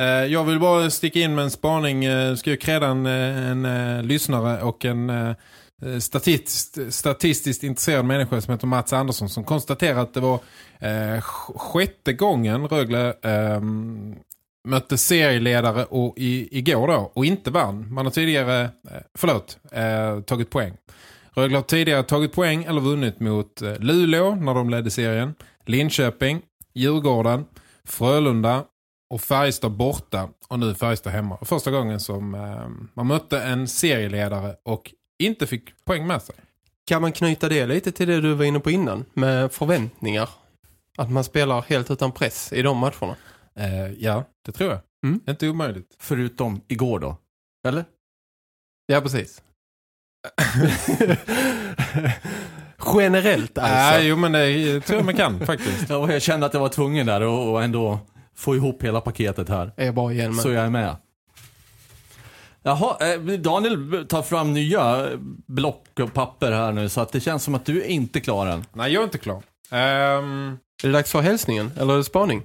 Eh, jag vill bara sticka in med en spaning. Uh, ska jag kräda en, eh, en eh, lyssnare och en Eh, statist, statistiskt intresserad människa som heter Mats Andersson som konstaterar att det var eh, sjätte gången Rögle eh, mötte serieledare och i, igår då och inte vann. Man har tidigare, eh, förlåt, eh, tagit poäng. Rögle har tidigare tagit poäng eller vunnit mot eh, Luleå när de ledde serien, Linköping, Djurgården, Frölunda och Färjestad borta och nu Färjestad hemma. Första gången som eh, man mötte en serieledare och inte fick poäng med sig. Kan man knyta det lite till det du var inne på innan med förväntningar? Att man spelar helt utan press i de matcherna. Eh, ja, det tror jag. Mm. Inte omöjligt. Förutom igår då. Eller? Ja, precis. Generellt alltså. Nej, jo men det tror jag man kan faktiskt. Ja, Jag kände att jag var tvungen där och ändå få ihop hela paketet här. Är jag bara igen med. Så jag är med. Jaha, eh, Daniel tar fram nya block och papper här nu så att det känns som att du är inte klar än. Nej, jag är inte klar. Ehm, Är det dags för hälsningen? Eller är det spaning?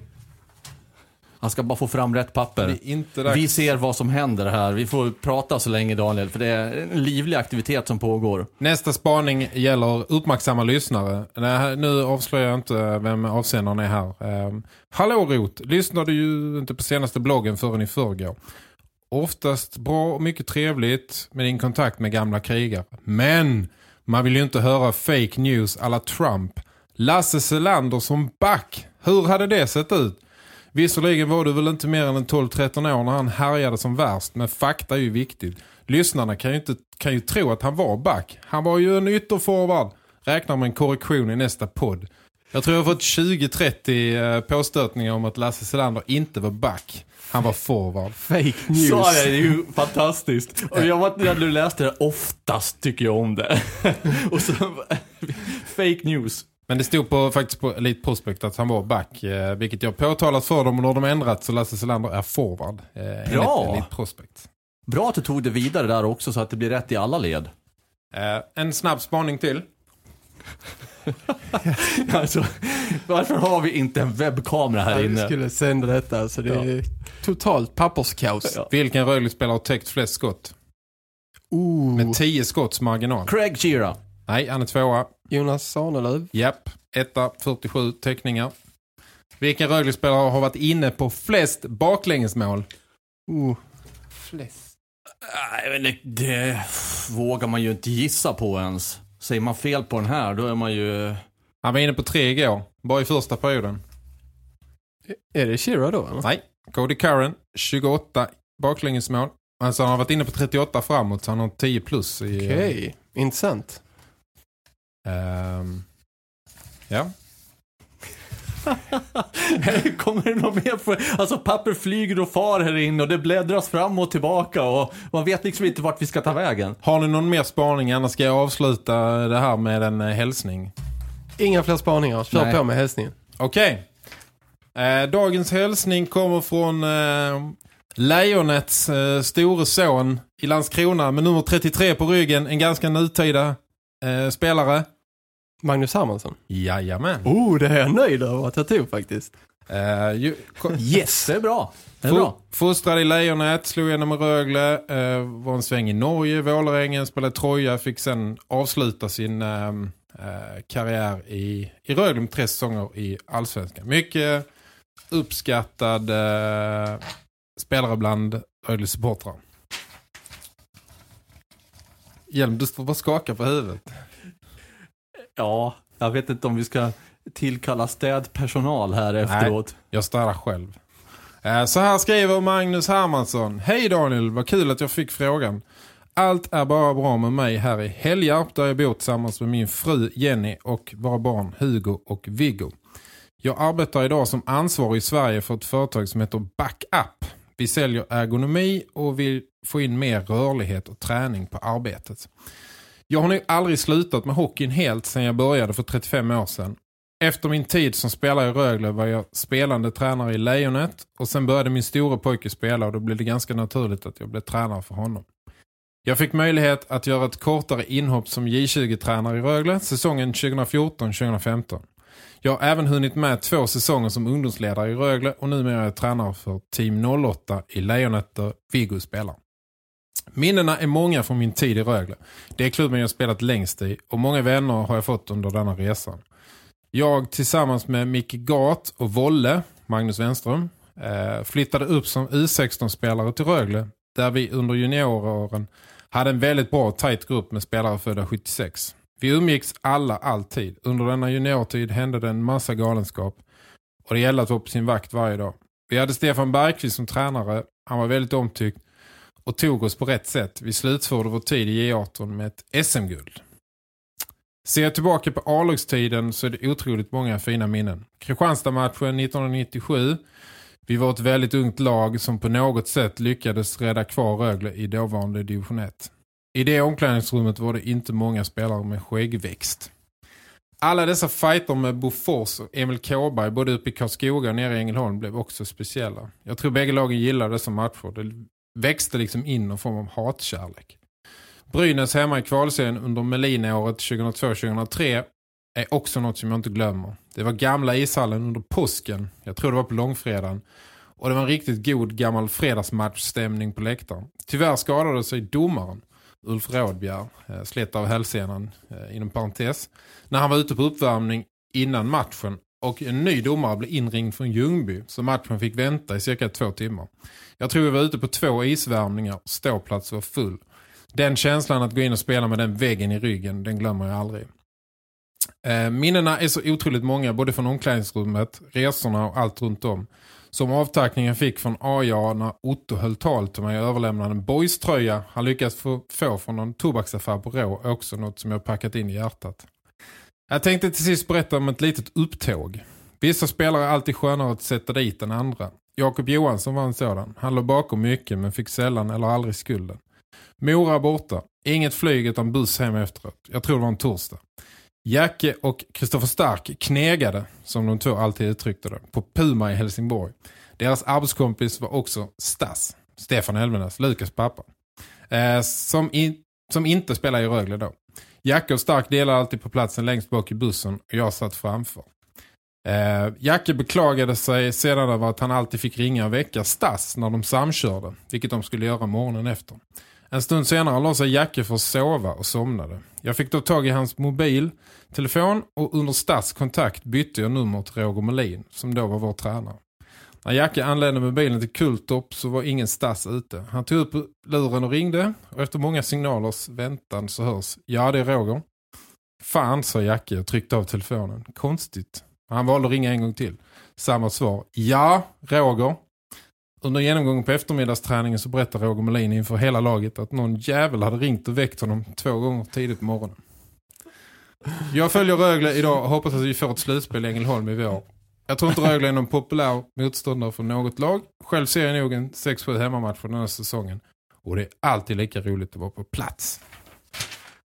Han ska bara få fram rätt papper. det är inte dags. Vi ser vad som händer här. Vi får prata så länge Daniel, för det är en livlig aktivitet som pågår. Nästa spaning gäller uppmärksamma lyssnare. Nej, nu avslöjar jag inte vem avsändaren är här. Ehm, Hallå Rot, lyssnade ju inte på senaste bloggen förrän i förrgår. Oftast bra och mycket trevligt med din kontakt med gamla krigare. Men man vill ju inte höra fake news alla Trump. Lasse Selander som back. Hur hade det sett ut? Visserligen var du väl inte mer än 12-13 år när han härjade som värst, men fakta är ju viktigt. Lyssnarna kan ju, inte, kan ju tro att han var back. Han var ju en ytterforward. Räknar med en korrektion i nästa podd. Jag tror jag har fått 20-30 eh, påstötningar om att Lasse Selander inte var back. Han var forward. Fake news. Så är det ju fantastiskt. Och jag var när du läste det, oftast tycker jag om det. och så, fake news. Men det stod på, faktiskt på Elite Prospect att han var back. Eh, vilket jag påtalat för dem och när de ändrat så Lasse Selander är forward. Eh, Bra. Elite Prospect. Bra att du tog det vidare där också så att det blir rätt i alla led. En snabb spaning till. Alltså, varför har vi inte en webbkamera här Vi inne? skulle sända detta så det är totalt papperskaos. Ja. Vilken Rögle-spelare har täckt flest skott? Ooh. Med 10 skotts marginal. Craig Shearer. Nej, han är tvåa. Jonas Sarnelöv. Japp, etta, 47 täckningar. Vilken Rögle-spelare har varit inne på flest baklängesmål? Oh. Flest. Nej, men det, det vågar man ju inte gissa på ens. Säger man fel på den här, då är man ju... Han var inne på tre igår, bara i första perioden. Är det Shira då? Eller? Nej, Cody Curran, 28 baklängesmål. Alltså han har varit inne på 38 framåt, så han har 10 plus i... Okej, intressant. ehm, ja. Kommer det något mer? För, alltså papper flyger och far här inne och det bläddras fram och tillbaka och man vet liksom inte vart vi ska ta vägen. Har ni någon mer spaning? Annars ska jag avsluta det här med en eh, hälsning. Inga fler spaningar. Kör Nej. på med hälsningen. Okej. Eh, dagens hälsning kommer från eh, Lejonets eh, store son i Landskrona med nummer 33 på ryggen. En ganska nutida eh, spelare. Magnus Hermansson. Jajamän. Oh, det är jag nöjd över att jag tog faktiskt. Eh, ju, Yes! Det är bra. Det är Fo- bra. Fostrad i Lejonet, slog igenom i Rögle, eh, var en sväng i Norge, Vålerengen, spelade Troja, fick sen avsluta sin eh, karriär i, i Rögle med tre säsonger i Allsvenskan. Mycket uppskattad spelare bland Rögle supportrar. Hjelm, du får bara skaka på huvudet. Ja, jag vet inte om vi ska tillkalla städpersonal här efteråt. Jag städar själv. Eh, Så här skriver Magnus Hermansson. Hej Daniel, vad kul att jag fick frågan. Allt är bara bra med mig här i Helgarp där jag bor tillsammans med min fru Jenny och våra barn Hugo och Viggo. Jag arbetar idag som ansvarig i Sverige för ett företag som heter Backup. Vi säljer ergonomi och vill få in mer rörlighet och träning på arbetet. Jag har nog aldrig slutat med hockeyn helt sedan jag började för 35 år sedan. Efter min tid som spelare i Rögle var jag spelande tränare i Lejonet och sen började min stora pojke spela och då blev det ganska naturligt att jag blev tränare för honom. Jag fick möjlighet att göra ett kortare inhopp som J20-tränare i Rögle säsongen 2014-2015. Jag har även hunnit med två säsonger som ungdomsledare i Rögle och numera är jag tränare för Team 08 i Lejonet där Viggo spelar. Minnena är många från min tid i Rögle. Det är klubben jag spelat längst i och många vänner har jag fått under denna resan. Jag tillsammans med Micke Gat och Volle, Magnus Wenström, eh, flyttade upp som U16-spelare till Rögle där vi under junioråren hade en väldigt bra och tajt grupp med spelare födda 76. Vi umgicks alla alltid. Under denna juniortid hände det en massa galenskap och det gällde att vara på sin vakt varje dag. Vi hade Stefan Bergqvist som tränare. Han var väldigt omtyckt och tog oss på rätt sätt. Vi slutförde vår tid i J18 med ett SM-guld. Ser jag tillbaka på A-lagstiden så är det otroligt många fina minnen. Kristianstad-matchen 1997. Vi var ett väldigt ungt lag som på något sätt lyckades rädda kvar Rögle i dåvarande division 1. I det omklädningsrummet var det inte många spelare med skäggväxt. Alla dessa fighter med Bofors och Emil Kåberg både uppe i Karlskoga och nere i Ängelholm blev också speciella. Jag tror bägge lagen gillade dessa matcher. Det växte liksom in någon form av hatkärlek. Brynäs hemma i kvalserien under Melina-året 2002-2003 är också något som jag inte glömmer. Det var gamla ishallen under påsken. Jag tror det var på långfredagen. Och det var en riktigt god gammal fredagsmatchstämning på läktaren. Tyvärr skadade sig domaren. Ulf Rådbjer, eh, slet av hälsenan eh, inom parentes, när han var ute på uppvärmning innan matchen och en ny domare blev inringd från Ljungby så matchen fick vänta i cirka två timmar. Jag tror vi var ute på två isvärmningar, och ståplats var full. Den känslan att gå in och spela med den väggen i ryggen, den glömmer jag aldrig. Eh, minnena är så otroligt många, både från omklädningsrummet, resorna och allt runt om. Som avtackningen fick från AIA när Otto höll tal till mig och överlämnade en boyströja han lyckats få, få från någon tobaksaffär på Rå också något som jag packat in i hjärtat. Jag tänkte till sist berätta om ett litet upptåg. Vissa spelare är alltid skönare att sätta dit än andra. Jakob Johansson var en sådan. Han låg bakom mycket men fick sällan eller aldrig skulden. Mora borta. Inget flyg utan buss hem efteråt. Jag tror det var en torsdag. Jacke och Kristoffer Stark knegade, som de två alltid uttryckte det, på Puma i Helsingborg. Deras arbetskompis var också Stas, Stefan Elvenes, Lukas pappa. Eh, som, in, som inte spelar i Rögle då. Jacke och Stark delade alltid på platsen längst bak i bussen och jag satt framför. Eh, Jacke beklagade sig sedan över att han alltid fick ringa och väcka Stas när de samkörde, vilket de skulle göra morgonen efter. En stund senare la sig Jacke för att sova och somnade. Jag fick då tag i hans mobil, telefon och under Stas kontakt bytte jag nummer till Roger Molin som då var vår tränare. När Jacke anlände med bilen till Kultorp så var ingen Stas ute. Han tog upp luren och ringde och efter många signalers väntan så hörs Ja, det är Roger. Fan, sa Jacke och tryckte av telefonen. Konstigt. Han valde att ringa en gång till. Samma svar. Ja, Roger. Under genomgången på eftermiddagsträningen så berättar Roger Melin inför hela laget att någon jävel hade ringt och väckt honom två gånger tidigt på morgonen. Jag följer Rögle idag och hoppas att vi får ett slutspel i Ängelholm i vår. Jag tror inte Rögle är någon populär motståndare för något lag. Själv ser jag nog en 6-7 hemmamatch för den här säsongen. Och det är alltid lika roligt att vara på plats.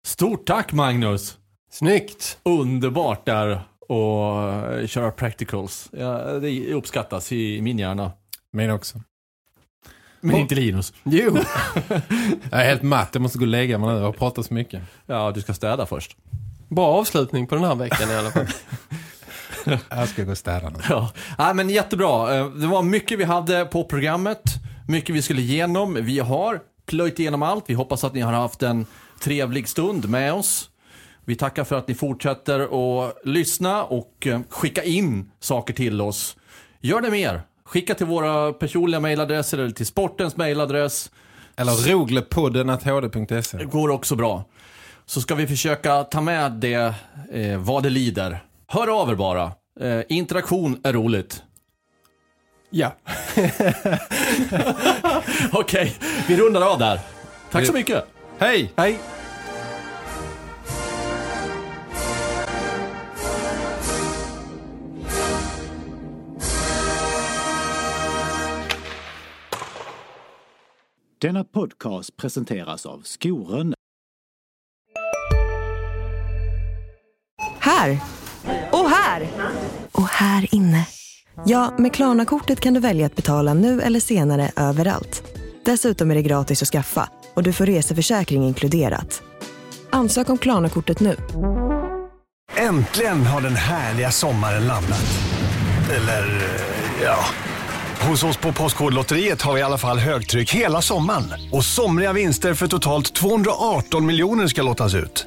Stort tack Magnus! Snyggt! Underbart där och köra practicals. Ja, det uppskattas i min hjärna. Min också. Men inte Linus. Jo! Jag är helt matt, jag måste gå och lägga mig nu. Jag har pratat så mycket. Ja, du ska städa först. Bra avslutning på den här veckan i alla fall. Jag ska gå och städa nu. Ja, ja men jättebra. Eh, Det var mycket vi hade på programmet. Mycket vi skulle igenom. Vi har plöjt igenom allt. Vi hoppas att ni har haft en trevlig stund med oss. Vi tackar för att ni fortsätter att lyssna och eh, skicka in saker till oss. Gör det mer. Skicka till våra personliga mejladresser eller till sportens mejladress. Eller roglepodden.hd.se. Det går också bra. Så ska vi försöka ta med det eh, vad det lider. Hör av er bara. Eh, interaktion är roligt. Ja. Okej, vi rundar av där. Tack så mycket. Hej! Hej. Denna podcast presenteras av Skoren. Här! Och här! Och här inne. Ja, med Klarna-kortet kan du välja att betala nu eller senare överallt. Dessutom är det gratis att skaffa och du får reseförsäkring inkluderat. Ansök om Klarna-kortet nu. Äntligen har den härliga sommaren landat. Eller, eh, ja. Hos oss på Postkodlotteriet har vi i alla fall högtryck hela sommaren. Och somriga vinster för totalt 218 miljoner ska lottas ut.